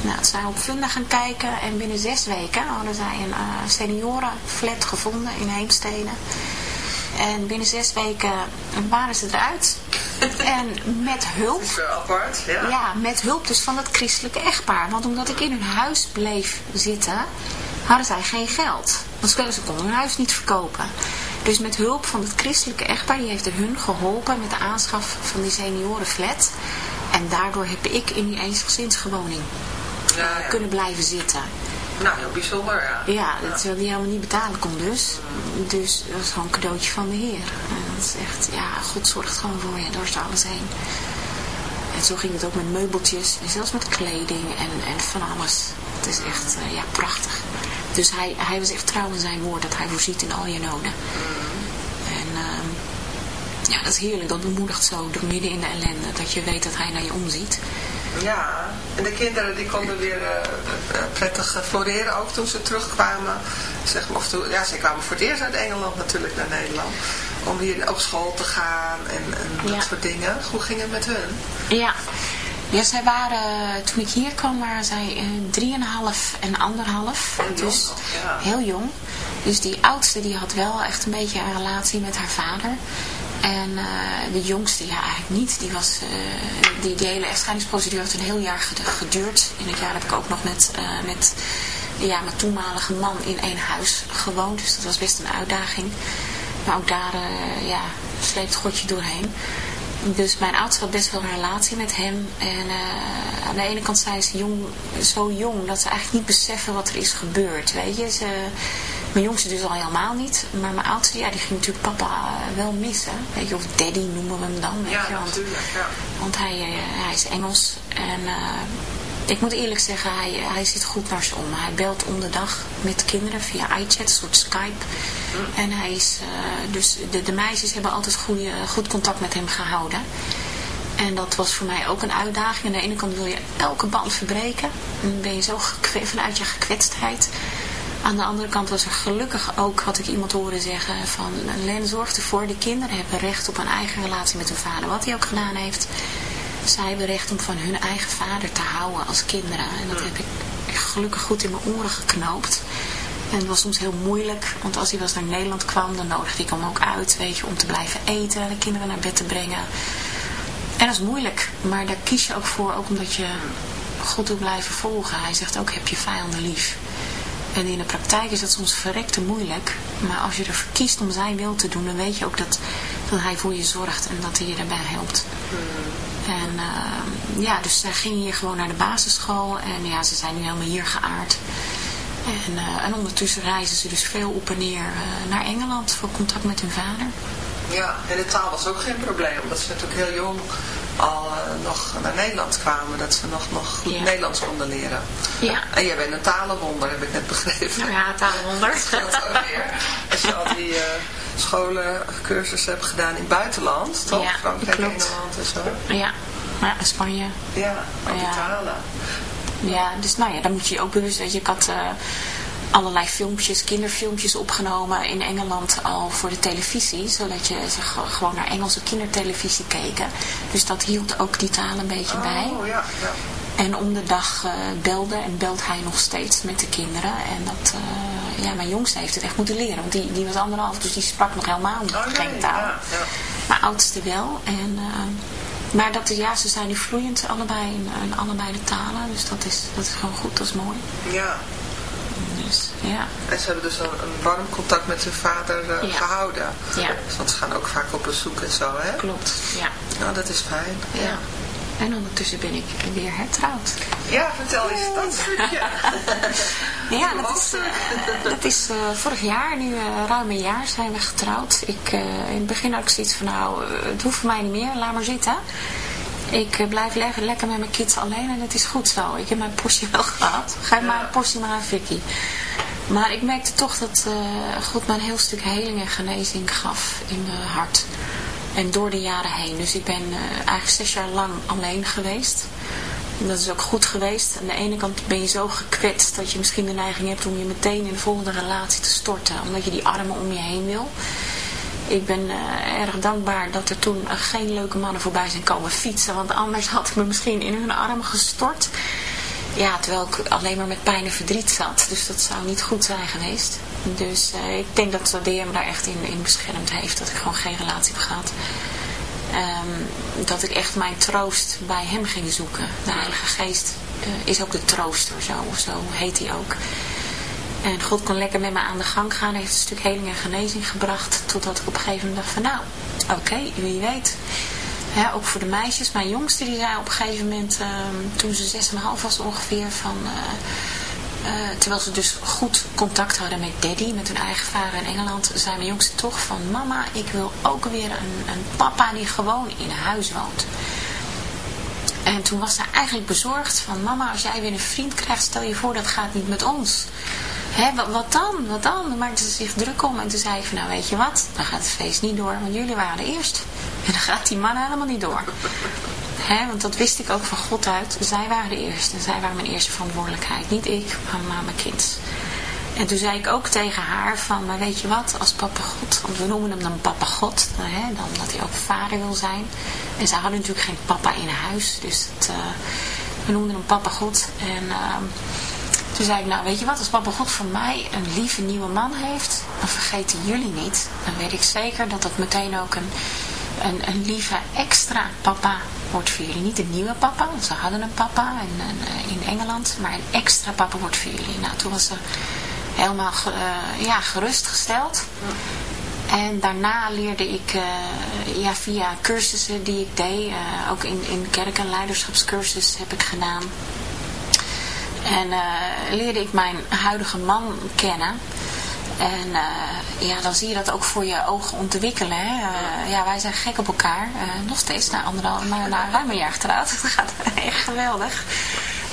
Nou, ze zijn op Funda gaan kijken en binnen zes weken hadden zij een uh, seniorenflat gevonden in Heemstede. En binnen zes weken waren ze eruit. En met hulp. apart, ja. Ja, met hulp dus van het christelijke echtpaar. Want omdat ik in hun huis bleef zitten, hadden zij geen geld. Ze konden hun huis niet verkopen. Dus met hulp van het christelijke echtpaar, die heeft er hun geholpen met de aanschaf van die seniorenflat. En daardoor heb ik in die eensgezinswoning ja, ja. kunnen blijven zitten. Nou, heel bijzonder, ja. Ja, dat ja. die helemaal niet betalen kon dus. Dus dat is gewoon een cadeautje van de Heer. En dat is echt, ja, God zorgt gewoon voor je door alles heen. En zo ging het ook met meubeltjes en zelfs met kleding en, en van alles. Het is echt, uh, ja, prachtig. Dus hij, hij was echt trouw in zijn woord dat hij voorziet in al je noden. En uh, ja, dat is heerlijk. Dat bemoedigt zo door midden in de ellende. Dat je weet dat hij naar je omziet. Ja, en de kinderen die konden weer uh, prettig floreren ook toen ze terugkwamen. Zeg maar, of toen, ja, ze kwamen voor het eerst uit Engeland natuurlijk naar Nederland. Om hier op school te gaan en, en dat soort dingen. Hoe ging het met hun? Ja, ja, zij waren, toen ik hier kwam, waren zij drieënhalf en anderhalf. Heel dus ja. heel jong. Dus die oudste die had wel echt een beetje een relatie met haar vader. En uh, de jongste, ja eigenlijk niet. Die, was, uh, die, die hele echtscheidingsprocedure heeft een heel jaar geduurd. In het jaar heb ik ook nog met, uh, met ja, mijn toenmalige man in één huis gewoond. Dus dat was best een uitdaging. Maar ook daar ja, sleept Godje doorheen. Dus mijn oudste had best wel een relatie met hem. En uh, aan de ene kant zijn ze jong, zo jong dat ze eigenlijk niet beseffen wat er is gebeurd. Weet je, ze, mijn jongste dus al helemaal niet. Maar mijn oudste, ja, die ging natuurlijk papa uh, wel missen. Weet je, of daddy noemen we hem dan. Weet ja, je, want, natuurlijk. Ja. Want hij, uh, hij is Engels. En ik moet eerlijk zeggen, hij, hij zit goed naar ze om. Hij belt om de dag met kinderen via iChat, soort Skype. En hij is, uh, dus de, meisjes hebben altijd goede, goed contact met hem gehouden. En dat was voor mij ook een uitdaging. Aan de ene kant wil je elke band verbreken. Dan ben je zo vanuit je gekwetstheid. Aan de andere kant was er gelukkig ook, had ik iemand horen zeggen, van Len zorgt ervoor, de kinderen hebben recht op een eigen relatie met hun vader. Wat hij ook gedaan heeft zij hebben recht om van hun eigen vader te houden als kinderen. En dat heb ik gelukkig goed in mijn oren geknoopt. En het was soms heel moeilijk, want als hij wel eens naar Nederland kwam, dan nodigde ik hem ook uit, weet je, om te blijven eten, de kinderen naar bed te brengen. En dat is moeilijk, maar daar kies je ook voor, ook omdat je goed wil blijven volgen. Hij zegt ook, heb je vijanden lief. En in de praktijk is dat soms verrekte moeilijk. Maar als je ervoor kiest om zijn wil te doen, dan weet je ook dat, dat hij voor je zorgt en dat hij je daarbij helpt. En uh, ja, dus zij gingen hier gewoon naar de basisschool. En ja, ze zijn nu helemaal hier geaard. En, uh, en ondertussen reizen ze dus veel op en neer uh, naar Engeland voor contact met hun vader. Ja, en de taal was ook geen probleem. Omdat ze natuurlijk heel jong al nog naar Nederland kwamen. Dat ze nog, nog goed Ja. Nederlands konden leren. Ja. En jij bent een talenwonder, heb ik net begrepen. Nou ja, talenwonder. Dat ook weer. Als je al die scholen, cursussen hebt gedaan in het buitenland, toch? Ja, Frankrijk. Engeland en zo. Ja, ja Spanje. Ja, ook die Ja. talen. Ja, dus nou ja, dan moet je je ook bewust, weet je, ik had eh, allerlei filmpjes, kinderfilmpjes opgenomen in Engeland al voor de televisie, zodat je ze ge- gewoon naar Engelse kindertelevisie keken. Dus dat hield ook die taal een beetje bij. Oh, ja, ja. En om de dag eh, belde en belt hij nog steeds met de kinderen. En dat, eh, ja, mijn jongste heeft het echt moeten leren, want die, die was anderhalf, dus die sprak nog helemaal Oh, geen taal. ja, ja. Mijn oudste wel. En, eh, maar dat, ja, ze zijn nu vloeiend allebei in, in allebei de talen. Dus dat is, dat is gewoon goed, dat is mooi. ja. Dus ja, En ze hebben dus een, een warm contact met hun vader eh, Ja. gehouden. Ja. Want ze gaan ook vaak op bezoek en zo, hè? klopt. Ja. Nou, dat is fijn. ja. En ondertussen ben ik weer hertrouwd. Ja, vertel eens dat stukje. Ja, dat is, eh, dat is eh, vorig jaar, nu eh, ruim een jaar zijn we getrouwd. Ik, in het begin had ik zoiets van, nou, het hoeft voor mij niet meer, laat maar zitten. Ik blijf le lekker met mijn kids alleen en het is goed zo. Ik heb mijn portie wel gehad. Geef maar een portie maar aan Vicky. Maar ik merkte toch dat God mij een heel stuk heling en genezing gaf in mijn hart. En door de jaren heen. Dus ik ben eh, eigenlijk zes jaar lang alleen geweest. En dat is ook goed geweest. Aan de ene kant ben je zo gekwetst dat je misschien de neiging hebt om je meteen in de volgende relatie te storten. Omdat je die armen om je heen wil. Ik ben eh, erg dankbaar dat er toen geen leuke mannen voorbij zijn komen fietsen. Want anders had ik me misschien in hun armen gestort. Ja, terwijl ik alleen maar met pijn en verdriet zat. Dus dat zou niet goed zijn geweest. Dus eh, ik denk dat de Heer me daar echt in, in beschermd heeft. Dat ik gewoon geen relatie heb gehad. Ehm, dat ik echt mijn troost bij hem ging zoeken. De Heilige Geest eh, is ook de trooster, zo, zo heet hij ook. En God kon lekker met me aan de gang gaan. Heeft een stuk heling en genezing gebracht. Totdat ik op een gegeven moment dacht van nou, oké, wie weet. Ja, ook voor de meisjes. Mijn jongste die zei op een gegeven moment, ehm, toen ze 6,5 was ongeveer, van... eh, eh, terwijl ze dus goed contact hadden met daddy, met hun eigen vader in Engeland, zei mijn jongste toch van... Mama, ik wil ook weer een, een papa die gewoon in huis woont. En toen was zij eigenlijk bezorgd van... Mama, als jij weer een vriend krijgt, stel je voor dat gaat niet met ons. Hè, wat, dan? Wat dan? Dan maakte ze zich druk om. En toen zei ik van, nou weet je wat? Dan gaat het feest niet door, want jullie waren eerst. En dan gaat die man helemaal niet door. Hè, want dat wist ik ook van God uit. Zij waren de eerste. Zij waren mijn eerste verantwoordelijkheid. Niet ik, maar, mijn kind. En toen zei ik ook tegen haar van, maar weet je wat, als papa God, want we noemen hem dan papa God, hè, dan dat hij ook vader wil zijn. En ze hadden natuurlijk geen papa in huis, dus het, eh, we noemden hem papa God. En ehm, toen zei ik, nou weet je wat, als papa God voor mij een lieve nieuwe man heeft, dan vergeten jullie niet. Dan weet ik zeker dat dat meteen ook een een, een lieve extra papa wordt voor jullie. Niet een nieuwe papa, want ze hadden een papa in, in Engeland, maar een extra papa wordt voor jullie. Nou, toen was ze helemaal uh, ja, gerustgesteld. En daarna leerde ik uh, ja, via cursussen die ik deed, uh, ook in, in kerk- en leiderschapscursus heb ik gedaan. En leerde ik mijn huidige man kennen. En uh, ja, dan zie je dat ook voor je ogen ontwikkelen. Hè? Uh, ja, wij zijn gek op elkaar. Nog steeds na anderhalf, na, na ruim een jaar getrouwd. Dat gaat echt geweldig.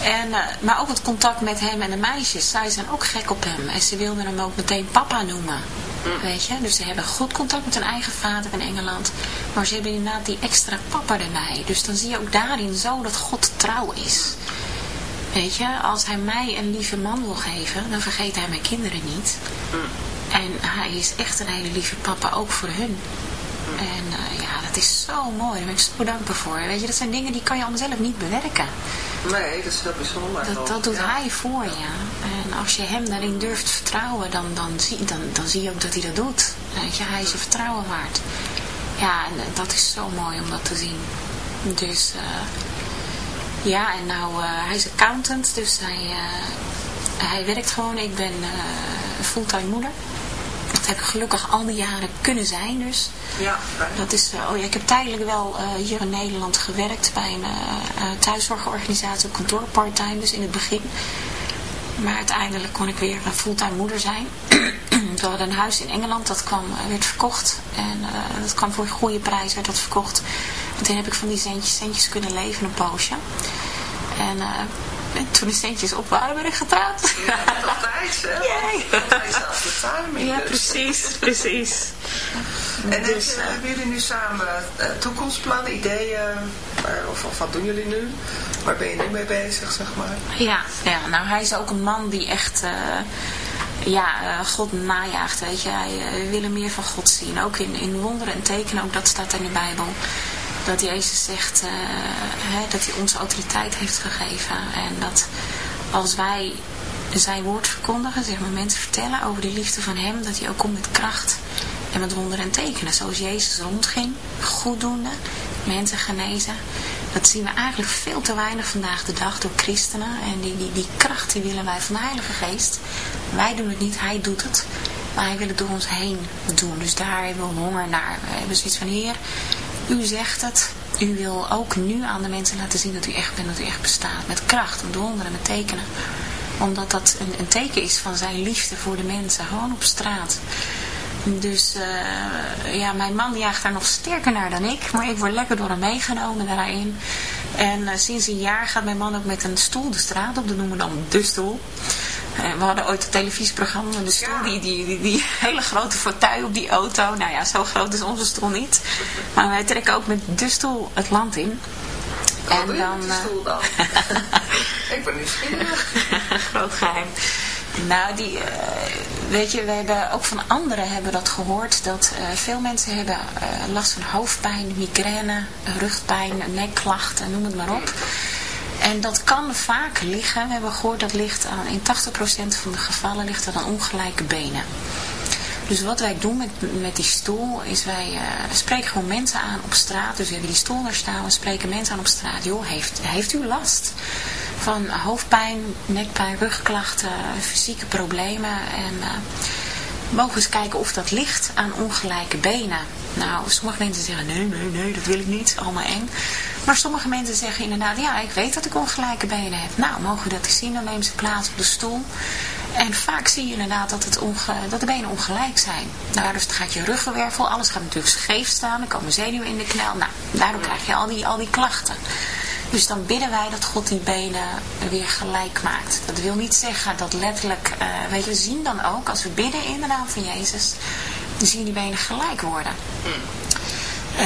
En, maar ook het contact met hem en de meisjes. Zij zijn ook gek op hem. En ze wilden hem ook meteen papa noemen. Weet je? Dus ze hebben goed contact met hun eigen vader in Engeland. Maar ze hebben inderdaad die extra papa erbij. Dus dan zie je ook daarin zo dat God trouw is. Weet je, als hij mij een lieve man wil geven, dan vergeet hij mijn kinderen niet. En hij is echt een hele lieve papa, ook voor hun. En uh, ja, dat is zo mooi. Daar ben ik zo dankbaar voor. Weet je, dat zijn dingen die kan je allemaal zelf niet bewerken. Nee, dat is heel bijzonder. Dat, dat doet hij voor je. En als je hem daarin durft vertrouwen, dan, dan, zie, dan, dan zie je ook dat hij dat doet. Weet je, hij is je vertrouwen waard. Ja, en dat is zo mooi om dat te zien. Dus... Uh, ja, en nou, uh, hij is accountant, dus hij, uh, hij werkt gewoon. Ik ben uh, fulltime moeder. Dat heb ik gelukkig al die jaren kunnen zijn dus. Ja, dat is, oh ja, ik heb tijdelijk wel hier in Nederland gewerkt bij een thuiszorgorganisatie op kantoor, parttime dus in het begin. Maar uiteindelijk kon ik weer een fulltime moeder zijn. We hadden een huis in Engeland, dat kwam, werd verkocht. En dat kwam voor een goede prijs, werd dat verkocht. En toen heb ik van die centjes, centjes kunnen leven een poosje. En, uh, en toen de centjes op waren, ben ik getrouwd. Ja, altijd, hè? Jee. zelfs de timing. Ja, dus. precies, precies. En dus, uh, hebben jullie nu samen uh, toekomstplannen, ideeën? Of, of, wat doen jullie nu? Waar ben je nu mee bezig, zeg maar? Ja, ja nou hij is ook een man die echt ja, God najaagt, weet je. Hij wil meer van God zien. Ook in, in wonderen en tekenen, ook dat staat in de Bijbel dat Jezus zegt uh, hè, dat hij ons autoriteit heeft gegeven. En dat als wij zijn woord verkondigen, zeg maar mensen vertellen over de liefde van hem, dat hij ook komt met kracht en met wonderen en tekenen. Zoals Jezus rondging, goeddoende, mensen genezen. Dat zien we eigenlijk veel te weinig vandaag de dag door christenen. En die, die, die kracht die willen wij van de Heilige Geest. Wij doen het niet, hij doet het. Maar hij wil het door ons heen doen. Dus daar hebben we honger naar. We hebben zoiets van, Heer, u zegt het. U wil ook nu aan de mensen laten zien dat u echt bent, dat u echt bestaat. Met kracht, met wonderen, met tekenen. Omdat dat een, een teken is van zijn liefde voor de mensen. Gewoon op straat. Dus uh, ja, mijn man jaagt daar nog sterker naar dan ik. Maar ik word lekker door hem meegenomen daarin. En uh, sinds een jaar gaat mijn man ook met een stoel de straat op. Dat noemen we dan de stoel. Uh, we hadden ooit een televisieprogramma. De stoel, ja. die, die, die, die, hele grote fauteuil op die auto. Nou ja, zo groot is onze stoel niet. Maar wij trekken ook met de stoel het land in. Wat en dan, met die stoel dan? ik ben nieuwsgierig. Groot geheim. Nou, die, uh, weet je, we hebben ook van anderen hebben dat gehoord. Dat uh, veel mensen hebben uh, last van hoofdpijn, migraine, rugpijn, nekklachten, noem het maar op. En dat kan vaak liggen, we hebben gehoord dat ligt aan, in 80% van de gevallen ligt dat aan ongelijke benen. Dus wat wij doen met, met die stoel is wij uh, spreken gewoon mensen aan op straat. Dus we hebben die stoel daar staan, we spreken mensen aan op straat. Joh, heeft, heeft u last van hoofdpijn, nekpijn, rugklachten, fysieke problemen? En uh, mogen eens kijken of dat ligt aan ongelijke benen. Nou, sommige mensen zeggen nee, nee, nee, dat wil ik niet, allemaal eng. Maar sommige mensen zeggen inderdaad, ja, ik weet dat ik ongelijke benen heb. Nou, mogen we dat eens zien, dan nemen ze plaats op de stoel. En vaak zie je inderdaad dat, het onge, dat de benen ongelijk zijn. Nou, dus dan gaat je ruggenwervel, alles gaat natuurlijk scheef staan. Dan komen zenuwen in de knel. Nou, daardoor krijg je al die, al die klachten. Dus dan bidden wij dat God die benen weer gelijk maakt. Dat wil niet zeggen dat letterlijk, uh, weet je, we zien dan ook, als we bidden in de naam van Jezus, dan zien die benen gelijk worden.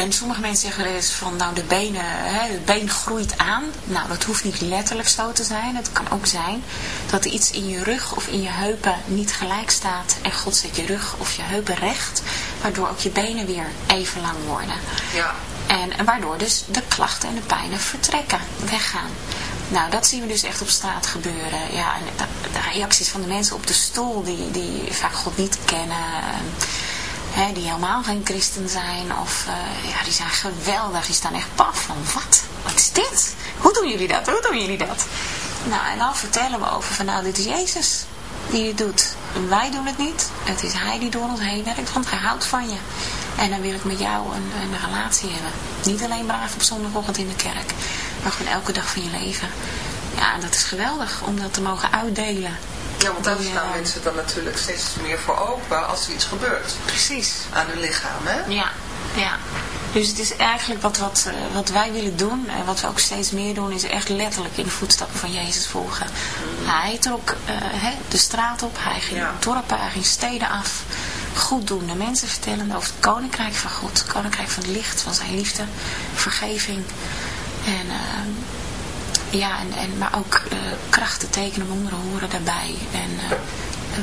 En sommige mensen zeggen eens van, nou de benen, hè, het been groeit aan. Nou, dat hoeft niet letterlijk zo te zijn. Het kan ook zijn dat er iets in je rug of in je heupen niet gelijk staat. En God zet je rug of je heupen recht, waardoor ook je benen weer even lang worden. Ja. En, en waardoor dus de klachten en de pijnen vertrekken, weggaan. Nou, dat zien we dus echt op straat gebeuren. Ja, en de, de reacties van de mensen op de stoel die, die vaak God niet kennen hè, die helemaal geen christen zijn. Of uh, ja, die zijn geweldig. Die staan echt paf van, wat? Wat is dit? Hoe doen jullie dat? Hoe doen jullie dat? Nou, en dan vertellen we over van, nou, dit is Jezus die het doet. Wij doen het niet. Het is Hij die door ons heen werkt, want Hij houdt van je. En dan wil ik met jou een, een relatie hebben. Niet alleen braaf op zondagochtend in de kerk, maar gewoon elke dag van je leven. Ja, en dat is geweldig om dat te mogen uitdelen. Ja, want daar staan mensen dan natuurlijk steeds meer voor open als er iets gebeurt. Precies. Aan hun lichaam, hè? Ja, ja. Dus het is eigenlijk wat, wat, eh, wat wij willen doen, en wat we ook steeds meer doen, is echt letterlijk in de voetstappen van Jezus volgen. Hij trok uh, de straat op, hij ging ja. dorpen, hij ging steden af. Goed doen, de mensen vertellen over het koninkrijk van God, het koninkrijk van het licht, van zijn liefde, vergeving. En, uh, ja, en, en, maar ook uh, krachten, tekenen, wonderen horen daarbij. En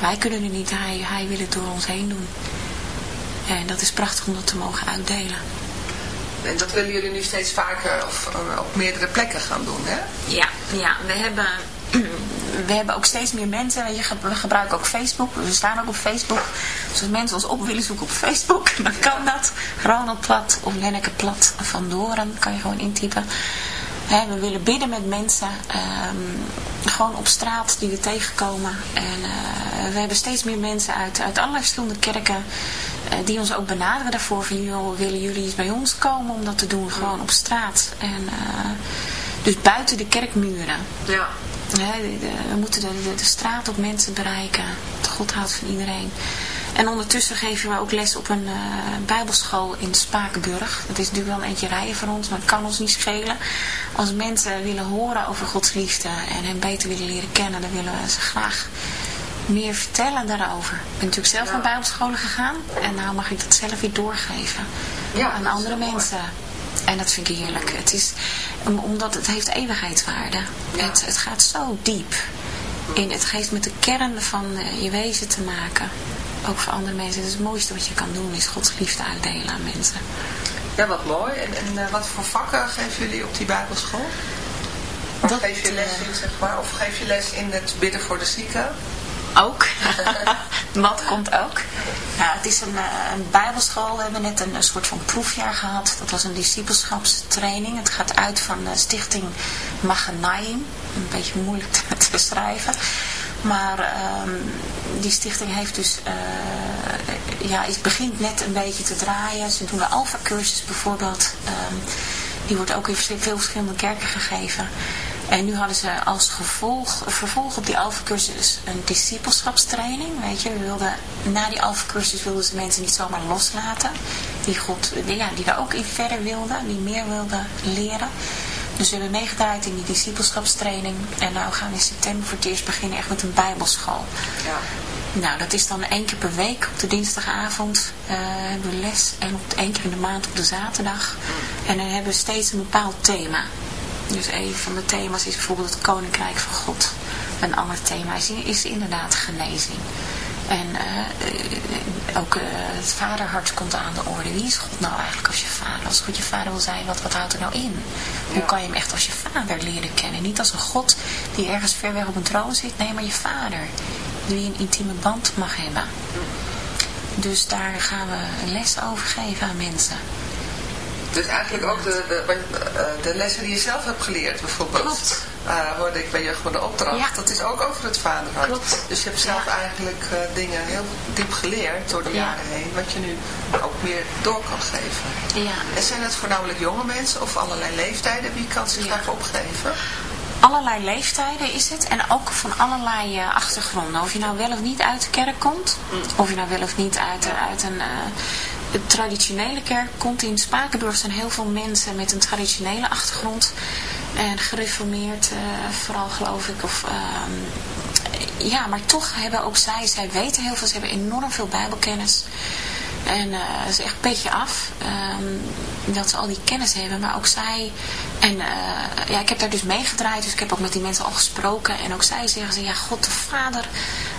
wij kunnen het niet, hij, hij wil het door ons heen doen. En dat is prachtig om dat te mogen uitdelen. En dat willen jullie nu steeds vaker of uh, op meerdere plekken gaan doen, hè? Ja, ja. we hebben... We hebben ook steeds meer mensen, we gebruiken ook Facebook, we staan ook op Facebook. Dus als mensen ons op willen zoeken op Facebook, dan kan dat. Ronald Plat of Lenneke Plat van Doren, kan je gewoon intypen. We willen bidden met mensen, um, gewoon op straat die we tegenkomen. En uh, we hebben steeds meer mensen uit, uit allerlei verschillende kerken eh, die ons ook benaderen daarvoor. Van, joh, willen jullie eens bij ons komen om dat te doen? Gewoon op straat. En, uh, dus buiten de kerkmuren. Ja. we moeten de, de, straat op mensen bereiken. God houdt van iedereen. En ondertussen geven we ook les op een uh, bijbelschool in Spakenburg. Dat is natuurlijk wel een eentje rijden voor ons, maar het kan ons niet schelen. Als mensen willen horen over Gods liefde en hem beter willen leren kennen, dan willen we ze graag meer vertellen daarover. Ik ben natuurlijk zelf ja. naar bijbelscholen gegaan. En nou mag ik dat zelf weer doorgeven ja, aan andere mensen. En dat vind ik heerlijk. Het is, omdat het heeft eeuwigheidswaarde. Ja. Het, het gaat zo diep. In, het geeft met de kern van uh, je wezen te maken. Ook voor andere mensen. Het, is het mooiste wat je kan doen is Gods liefde uitdelen aan mensen. Ja, wat mooi. En, en uh, wat voor vakken geven jullie op die bijbelschool? Of dat, geef je les eh, in, zeg maar? Of geef je les in het bidden voor de zieken? ook. dat komt ook. Ja, het is een, eh, een bijbelschool. We hebben net een, een, soort van proefjaar gehad. Dat was een discipelschapstraining. Het gaat uit van de stichting Maganaim. Een beetje moeilijk te, beschrijven. Maar um, die stichting heeft dus, uh, ja, het begint net een beetje te draaien. Ze doen de Alpha-cursus bijvoorbeeld. Um, die wordt ook in veel verschillende kerken gegeven. En nu hadden ze als gevolg, vervolg op die alfacursus een discipelschapstraining. Weet je, we wilden, na die alfacursus wilden ze mensen niet zomaar loslaten. Die, God, ja, die daar ook in verder wilden, die meer wilden leren. Dus we hebben meegedraaid in die discipelschapstraining. En nou gaan we in september voor het eerst beginnen echt met een bijbelschool. Ja. Nou, dat is dan één keer per week op de dinsdagavond uh, hebben we les. En op één keer in de maand op de zaterdag. Mm. En dan hebben we steeds een bepaald thema. Dus een van de thema's is bijvoorbeeld het Koninkrijk van God. Een ander thema is, is inderdaad genezing. En uh, ook uh, het vaderhart komt aan de orde. Wie is God nou eigenlijk als je vader? Als God je vader wil zijn, wat, wat houdt er nou in? Hoe kan je hem echt als je vader leren kennen? Niet als een God die ergens ver weg op een troon zit. Nee, maar je vader. Die een intieme band mag hebben. Dus daar gaan we een les over geven aan mensen. Dus eigenlijk ook de, de, eh, de, lessen die je zelf hebt geleerd bijvoorbeeld. Klopt. Uh, hoorde ik bij Jeugd van de Opdracht. Dat is ook over het vaderhart. Klopt. Dus je hebt zelf eigenlijk uh, dingen heel diep geleerd door de jaren heen. Wat je nu ook meer door kan geven. Ja. En zijn het voornamelijk jonge mensen of allerlei leeftijden? Wie kan zich daarvoor opgeven? Allerlei leeftijden is het. En ook van allerlei achtergronden. Of je nou wel of niet uit de kerk komt. Mm. Of je nou wel of niet uit, uit een de traditionele kerk komt in Spakenburg zijn heel veel mensen met een traditionele achtergrond. En gereformeerd, uh, vooral geloof ik. Of, uh, ja, maar toch hebben ook zij, zij weten heel veel, ze hebben enorm veel bijbelkennis. En uh, het is echt petje af um, dat ze al die kennis hebben. Maar ook zij, en uh, ja, ik heb daar dus meegedraaid. Dus ik heb ook met die mensen al gesproken. En ook zij zeggen ze, ja, God de Vader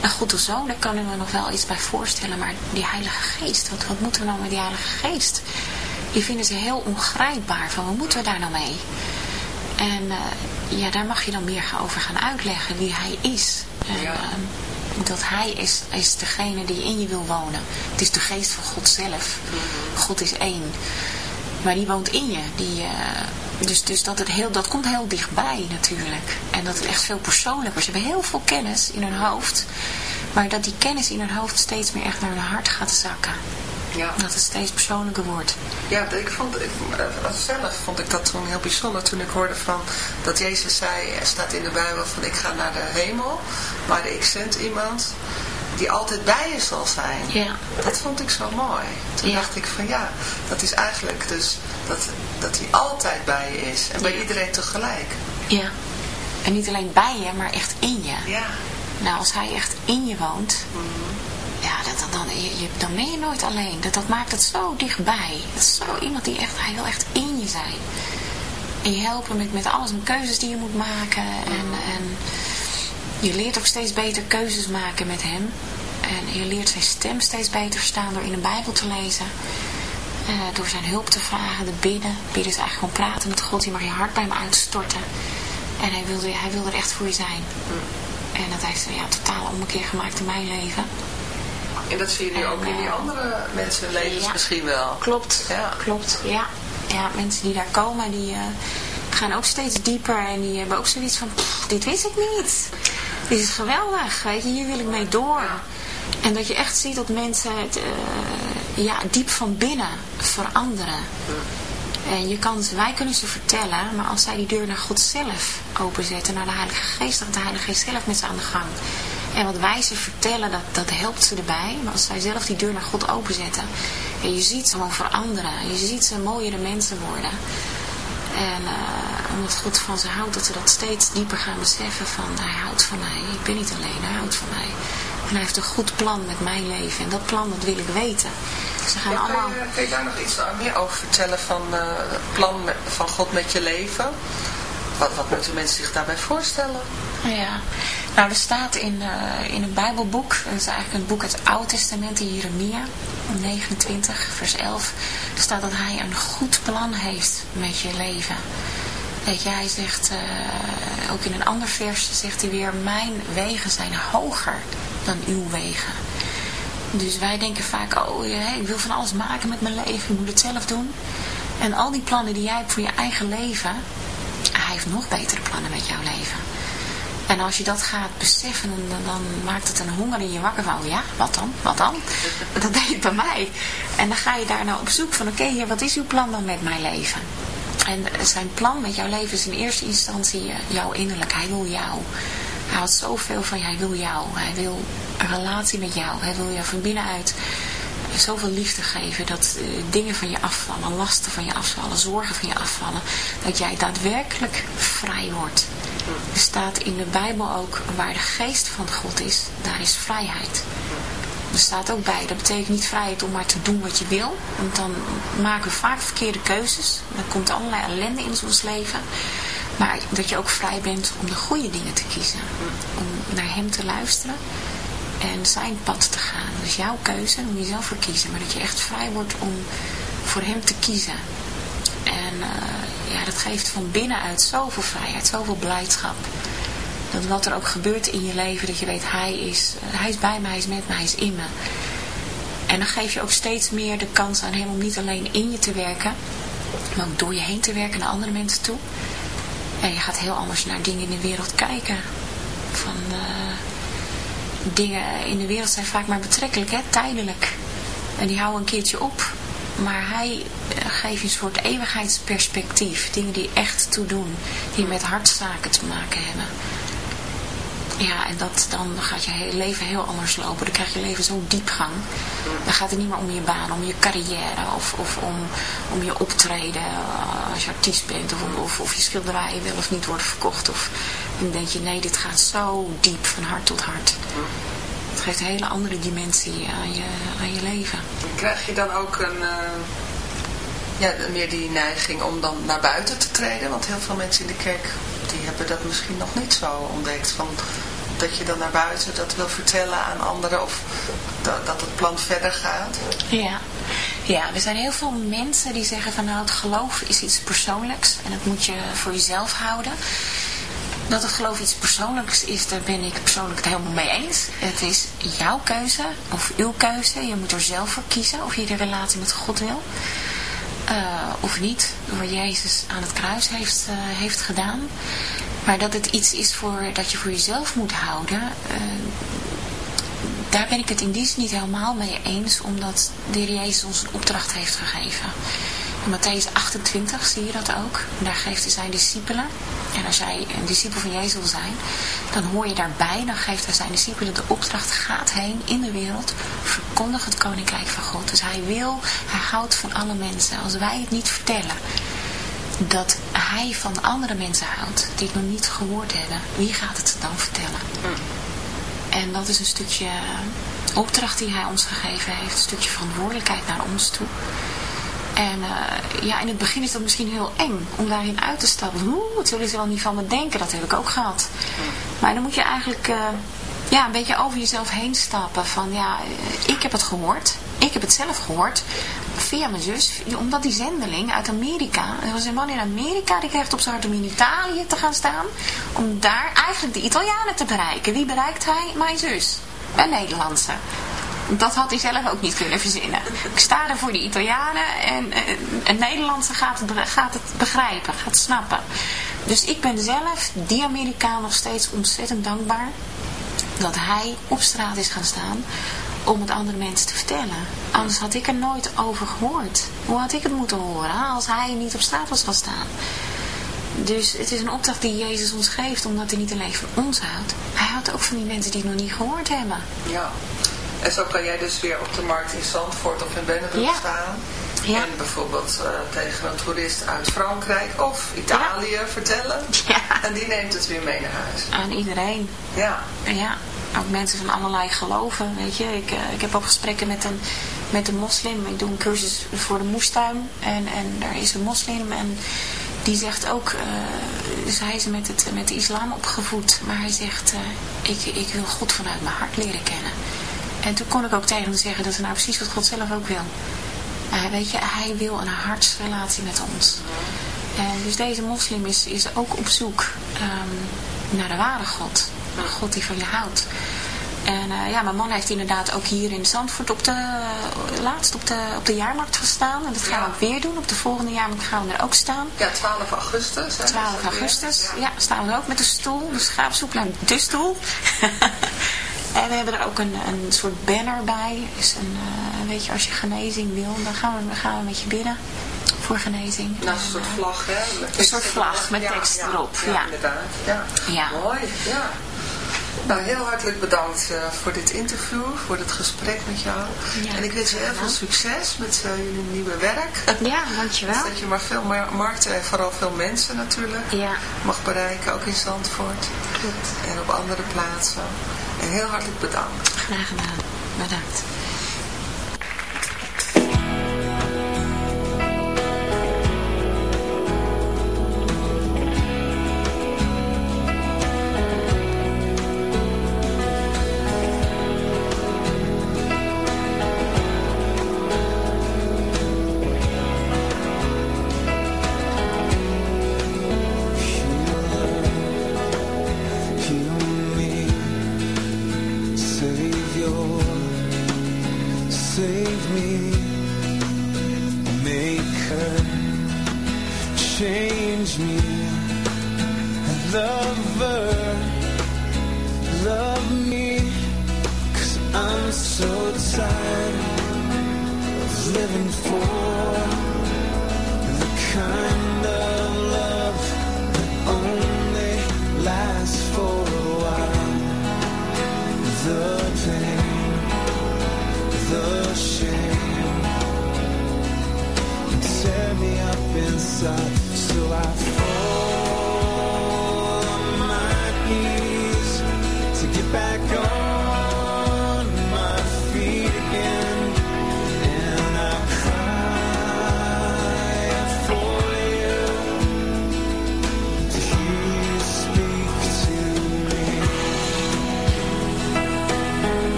en God de Zoon, daar kunnen we nog wel iets bij voorstellen. Maar die Heilige Geest, wat, wat moeten we nou met die Heilige Geest? Die vinden ze heel ongrijpbaar. Van, wat moeten we daar nou mee? En uh, ja, daar mag je dan meer over gaan uitleggen wie hij is. En, ja. Dat hij is, is degene die in je wil wonen. Het is de geest van God zelf. God is één. Maar die woont in je. Die, uh, dus dus dat, het heel, dat komt heel dichtbij natuurlijk. En dat het echt veel persoonlijker is. Ze hebben heel veel kennis in hun hoofd. Maar dat die kennis in hun hoofd steeds meer echt naar hun hart gaat zakken. Ja. Dat het steeds persoonlijker wordt. Ja, ik vond, ik, eh, zelf vond ik dat toen heel bijzonder toen ik hoorde van dat Jezus zei, er staat in de Bijbel van ik ga naar de hemel, maar ik zend iemand die altijd bij je zal zijn. Ja. Dat vond ik zo mooi. Toen dacht ik van ja, dat is eigenlijk dus dat, dat hij altijd bij je is en bij iedereen tegelijk. Ja. En niet alleen bij je, maar echt in je. Ja. Nou, als hij echt in je woont, mhm ja, dat, dan, je, dan ben je nooit alleen. Dat, dat maakt het zo dichtbij. Dat is zo iemand die echt, hij wil echt in je zijn. En je helpen met, met alles, met keuzes die je moet maken. En, en je leert ook steeds beter keuzes maken met hem. En je leert zijn stem steeds beter verstaan door in de Bijbel te lezen. Uh, door zijn hulp te vragen, te bidden. Bidden is eigenlijk gewoon praten met God. Je mag je hart bij hem uitstorten. En hij wilde, hij wilde er echt voor je zijn. En dat heeft ja, totaal ommekeer gemaakt in mijn leven. En dat zie je nu ook in die andere mensenlevens ja, misschien wel. Klopt, ja. klopt. Ja. ja, mensen die daar komen, die uh, gaan ook steeds dieper. En die hebben ook zoiets van, dit wist ik niet. Dit is geweldig, weet je, hier wil ik mee door. En dat je echt ziet dat mensen het, uh, ja, diep van binnen veranderen. En je kan, wij kunnen ze vertellen, maar als zij die deur naar God zelf openzetten, naar de Heilige Geest, dan gaat de Heilige Geest zelf met ze aan de gang. En wat wij ze vertellen, dat, dat helpt ze erbij. Maar als zij zelf die deur naar God openzetten. En je ziet ze gewoon veranderen. Je ziet ze mooiere mensen worden. En uh, omdat God van ze houdt, dat ze dat steeds dieper gaan beseffen van hij houdt van mij. Ik ben niet alleen, hij houdt van mij. En hij heeft een goed plan met mijn leven. En dat plan, dat wil ik weten. Ze gaan allemaal... Kun je, kun je, daar nog iets meer over vertellen van uh, het plan van God met je leven? Wat, moeten mensen zich daarbij voorstellen? Ja, nou er staat in, uh, in een bijbelboek, dat is eigenlijk een boek uit het Oude Testament in Jeremia, 29 vers 11, staat dat hij een goed plan heeft met je leven. Je, hij zegt, uh, ook in een ander vers zegt hij weer, mijn wegen zijn hoger dan uw wegen. Dus wij denken vaak, oh ik wil van alles maken met mijn leven, ik moet het zelf doen. En al die plannen die jij hebt voor je eigen leven, hij heeft nog betere plannen met jouw leven. En als je dat gaat beseffen, dan, maakt het een honger in je wakker van, ja, wat dan? Wat dan? Dat deed het bij mij. En dan ga je daar nou op zoek van, oké, okay, wat is uw plan dan met mijn leven? En zijn plan met jouw leven is in eerste instantie jouw innerlijk. Hij wil jou. Hij houdt zoveel van je. Hij wil jou. Hij wil een relatie met jou. Hij wil je van binnenuit zoveel liefde geven. Dat uh, dingen van je afvallen. Lasten van je afvallen. Zorgen van je afvallen. Dat jij daadwerkelijk vrij wordt. Er staat in de Bijbel ook, waar de geest van God is, daar is vrijheid. Er staat ook bij, dat betekent niet vrijheid om maar te doen wat je wil. Want dan maken we vaak verkeerde keuzes. Dan komt allerlei ellende in ons leven. Maar dat je ook vrij bent om de goede dingen te kiezen. Om naar hem te luisteren en zijn pad te gaan. Dus jouw keuze, moet je zelf voor kiezen. Maar dat je echt vrij wordt om voor hem te kiezen. En uh, ja, dat geeft van binnenuit zoveel vrijheid, zoveel blijdschap. Dat wat er ook gebeurt in je leven, dat je weet, hij is, hij is bij me, hij is met me, hij is in me. En dan geef je ook steeds meer de kans aan hem om niet alleen in je te werken, maar ook door je heen te werken naar andere mensen toe. En je gaat heel anders naar dingen in de wereld kijken. Van uh, dingen in de wereld zijn vaak maar betrekkelijk, hè, tijdelijk. En die houden een keertje op. Maar hij eh, geeft een soort eeuwigheidsperspectief. Dingen die echt toe doen. Die met hartzaken te maken hebben. Ja, en dat, dan gaat je leven heel anders lopen. Dan krijg je leven zo'n diepgang. Dan gaat het niet meer om je baan, om je carrière of, of om, om je optreden eh, als je artiest bent. Of, of, of je schilderijen wel of niet worden verkocht. Of, dan denk je, nee, dit gaat zo diep van hart tot hart. Het geeft een hele andere dimensie aan je, aan je leven. Krijg je dan ook een, uh, ja, meer die neiging om dan naar buiten te treden? Want heel veel mensen in de kerk die hebben dat misschien nog niet zo ontdekt. Van, dat je dan naar buiten dat wil vertellen aan anderen of dat, dat het plan verder gaat. Ja. ja, er zijn heel veel mensen die zeggen van nou het geloof is iets persoonlijks en dat moet je voor jezelf houden. Dat het geloof iets persoonlijks is, daar ben ik persoonlijk het helemaal mee eens. Het is jouw keuze of uw keuze. Je moet er zelf voor kiezen of je de relatie met God wil. Uh, of niet, door Jezus aan het kruis heeft, uh, heeft gedaan. Maar dat het iets is voor, dat je voor jezelf moet houden, uh, daar ben ik het in die zin niet helemaal mee eens, omdat de Heer Jezus ons een opdracht heeft gegeven. In Matthäus 28 zie je dat ook. Daar geeft hij zijn discipelen. En als jij een discipel van Jezus wil zijn, dan hoor je daarbij. Dan geeft hij zijn discipelen de opdracht, gaat heen in de wereld. Verkondig het koninkrijk van God. Dus hij wil, hij houdt van alle mensen. Als wij het niet vertellen, dat hij van andere mensen houdt, die het nog niet gehoord hebben. Wie gaat het dan vertellen? En dat is een stukje opdracht die hij ons gegeven heeft. Een stukje verantwoordelijkheid naar ons toe. En uh, ja, in het begin is dat misschien heel eng om daarin uit te stappen. Oeh, wat zullen ze wel niet van me denken? Dat heb ik ook gehad. Maar dan moet je eigenlijk uh, ja, een beetje over jezelf heen stappen. Van ja, ik heb het gehoord. Ik heb het zelf gehoord. Via mijn zus. Omdat die zendeling uit Amerika. Er was een man in Amerika die kreeg op zijn hart om in Italië te gaan staan. Om daar eigenlijk de Italianen te bereiken. Wie bereikt hij? Mijn zus. Een Nederlandse dat had hij zelf ook niet kunnen verzinnen. Ik sta er voor de Italianen en het Nederlandse gaat het, gaat het begrijpen, gaat het snappen. Dus ik ben zelf die Amerikaan nog steeds ontzettend dankbaar dat hij op straat is gaan staan om het andere mensen te vertellen. Anders had ik er nooit over gehoord. Hoe had ik het moeten horen als hij niet op straat was gaan staan? Dus het is een opdracht die Jezus ons geeft, omdat hij niet alleen van ons houdt. Hij houdt ook van die mensen die het nog niet gehoord hebben. Ja. En zo kan jij dus weer op de markt in Zandvoort of in Bennebroek ja. staan. Ja. En bijvoorbeeld uh, tegen een toerist uit Frankrijk of Italië ja. vertellen. Ja. En die neemt het weer mee naar huis. Aan iedereen. Ja. Ja. Ook mensen van allerlei geloven, weet je. Ik, uh, ik heb ook gesprekken met een, met een moslim. Ik doe een cursus voor de moestuin. En, en daar is een moslim en die zegt ook, uh, dus hij is met, het, met de islam opgevoed. Maar hij zegt, ik, ik wil God vanuit mijn hart leren kennen. En toen kon ik ook tegen hem zeggen, dat is nou precies wat God zelf ook wil. Weet je, hij wil een hartsrelatie met ons. En dus deze moslim is, is ook op zoek um, naar de ware God. Een God die van je houdt. En uh, ja, mijn man heeft inderdaad ook hier in Zandvoort op de, uh, laatst op de, op de jaarmarkt gestaan. En dat gaan ja. we ook weer doen. Op de volgende jaarmarkt gaan we er ook staan. Ja, 12 augustus. Hè? 12 augustus, ja. ja. staan we ook met de stoel. Dus ga op zoek naar de stoel. En we hebben er ook een, een soort banner bij. Dus een, uh, weet je, als je genezing wil, dan gaan we, gaan we met je bidden voor genezing. Nou, een soort vlag, hè? Een soort vlag met tekst erop. Ja, ja. inderdaad. Ja. ja. Mooi, ja. Nou, heel hartelijk bedankt uh, voor dit interview, voor dit gesprek met jou. Ja, en ik wens je heel veel succes met uh, jullie nieuwe werk. Ja, dankjewel. dat je maar veel markten en vooral veel mensen natuurlijk ja. mag bereiken, ook in Zandvoort. Goed. En op andere plaatsen. En heel hartelijk bedankt. Graag gedaan. Bedankt.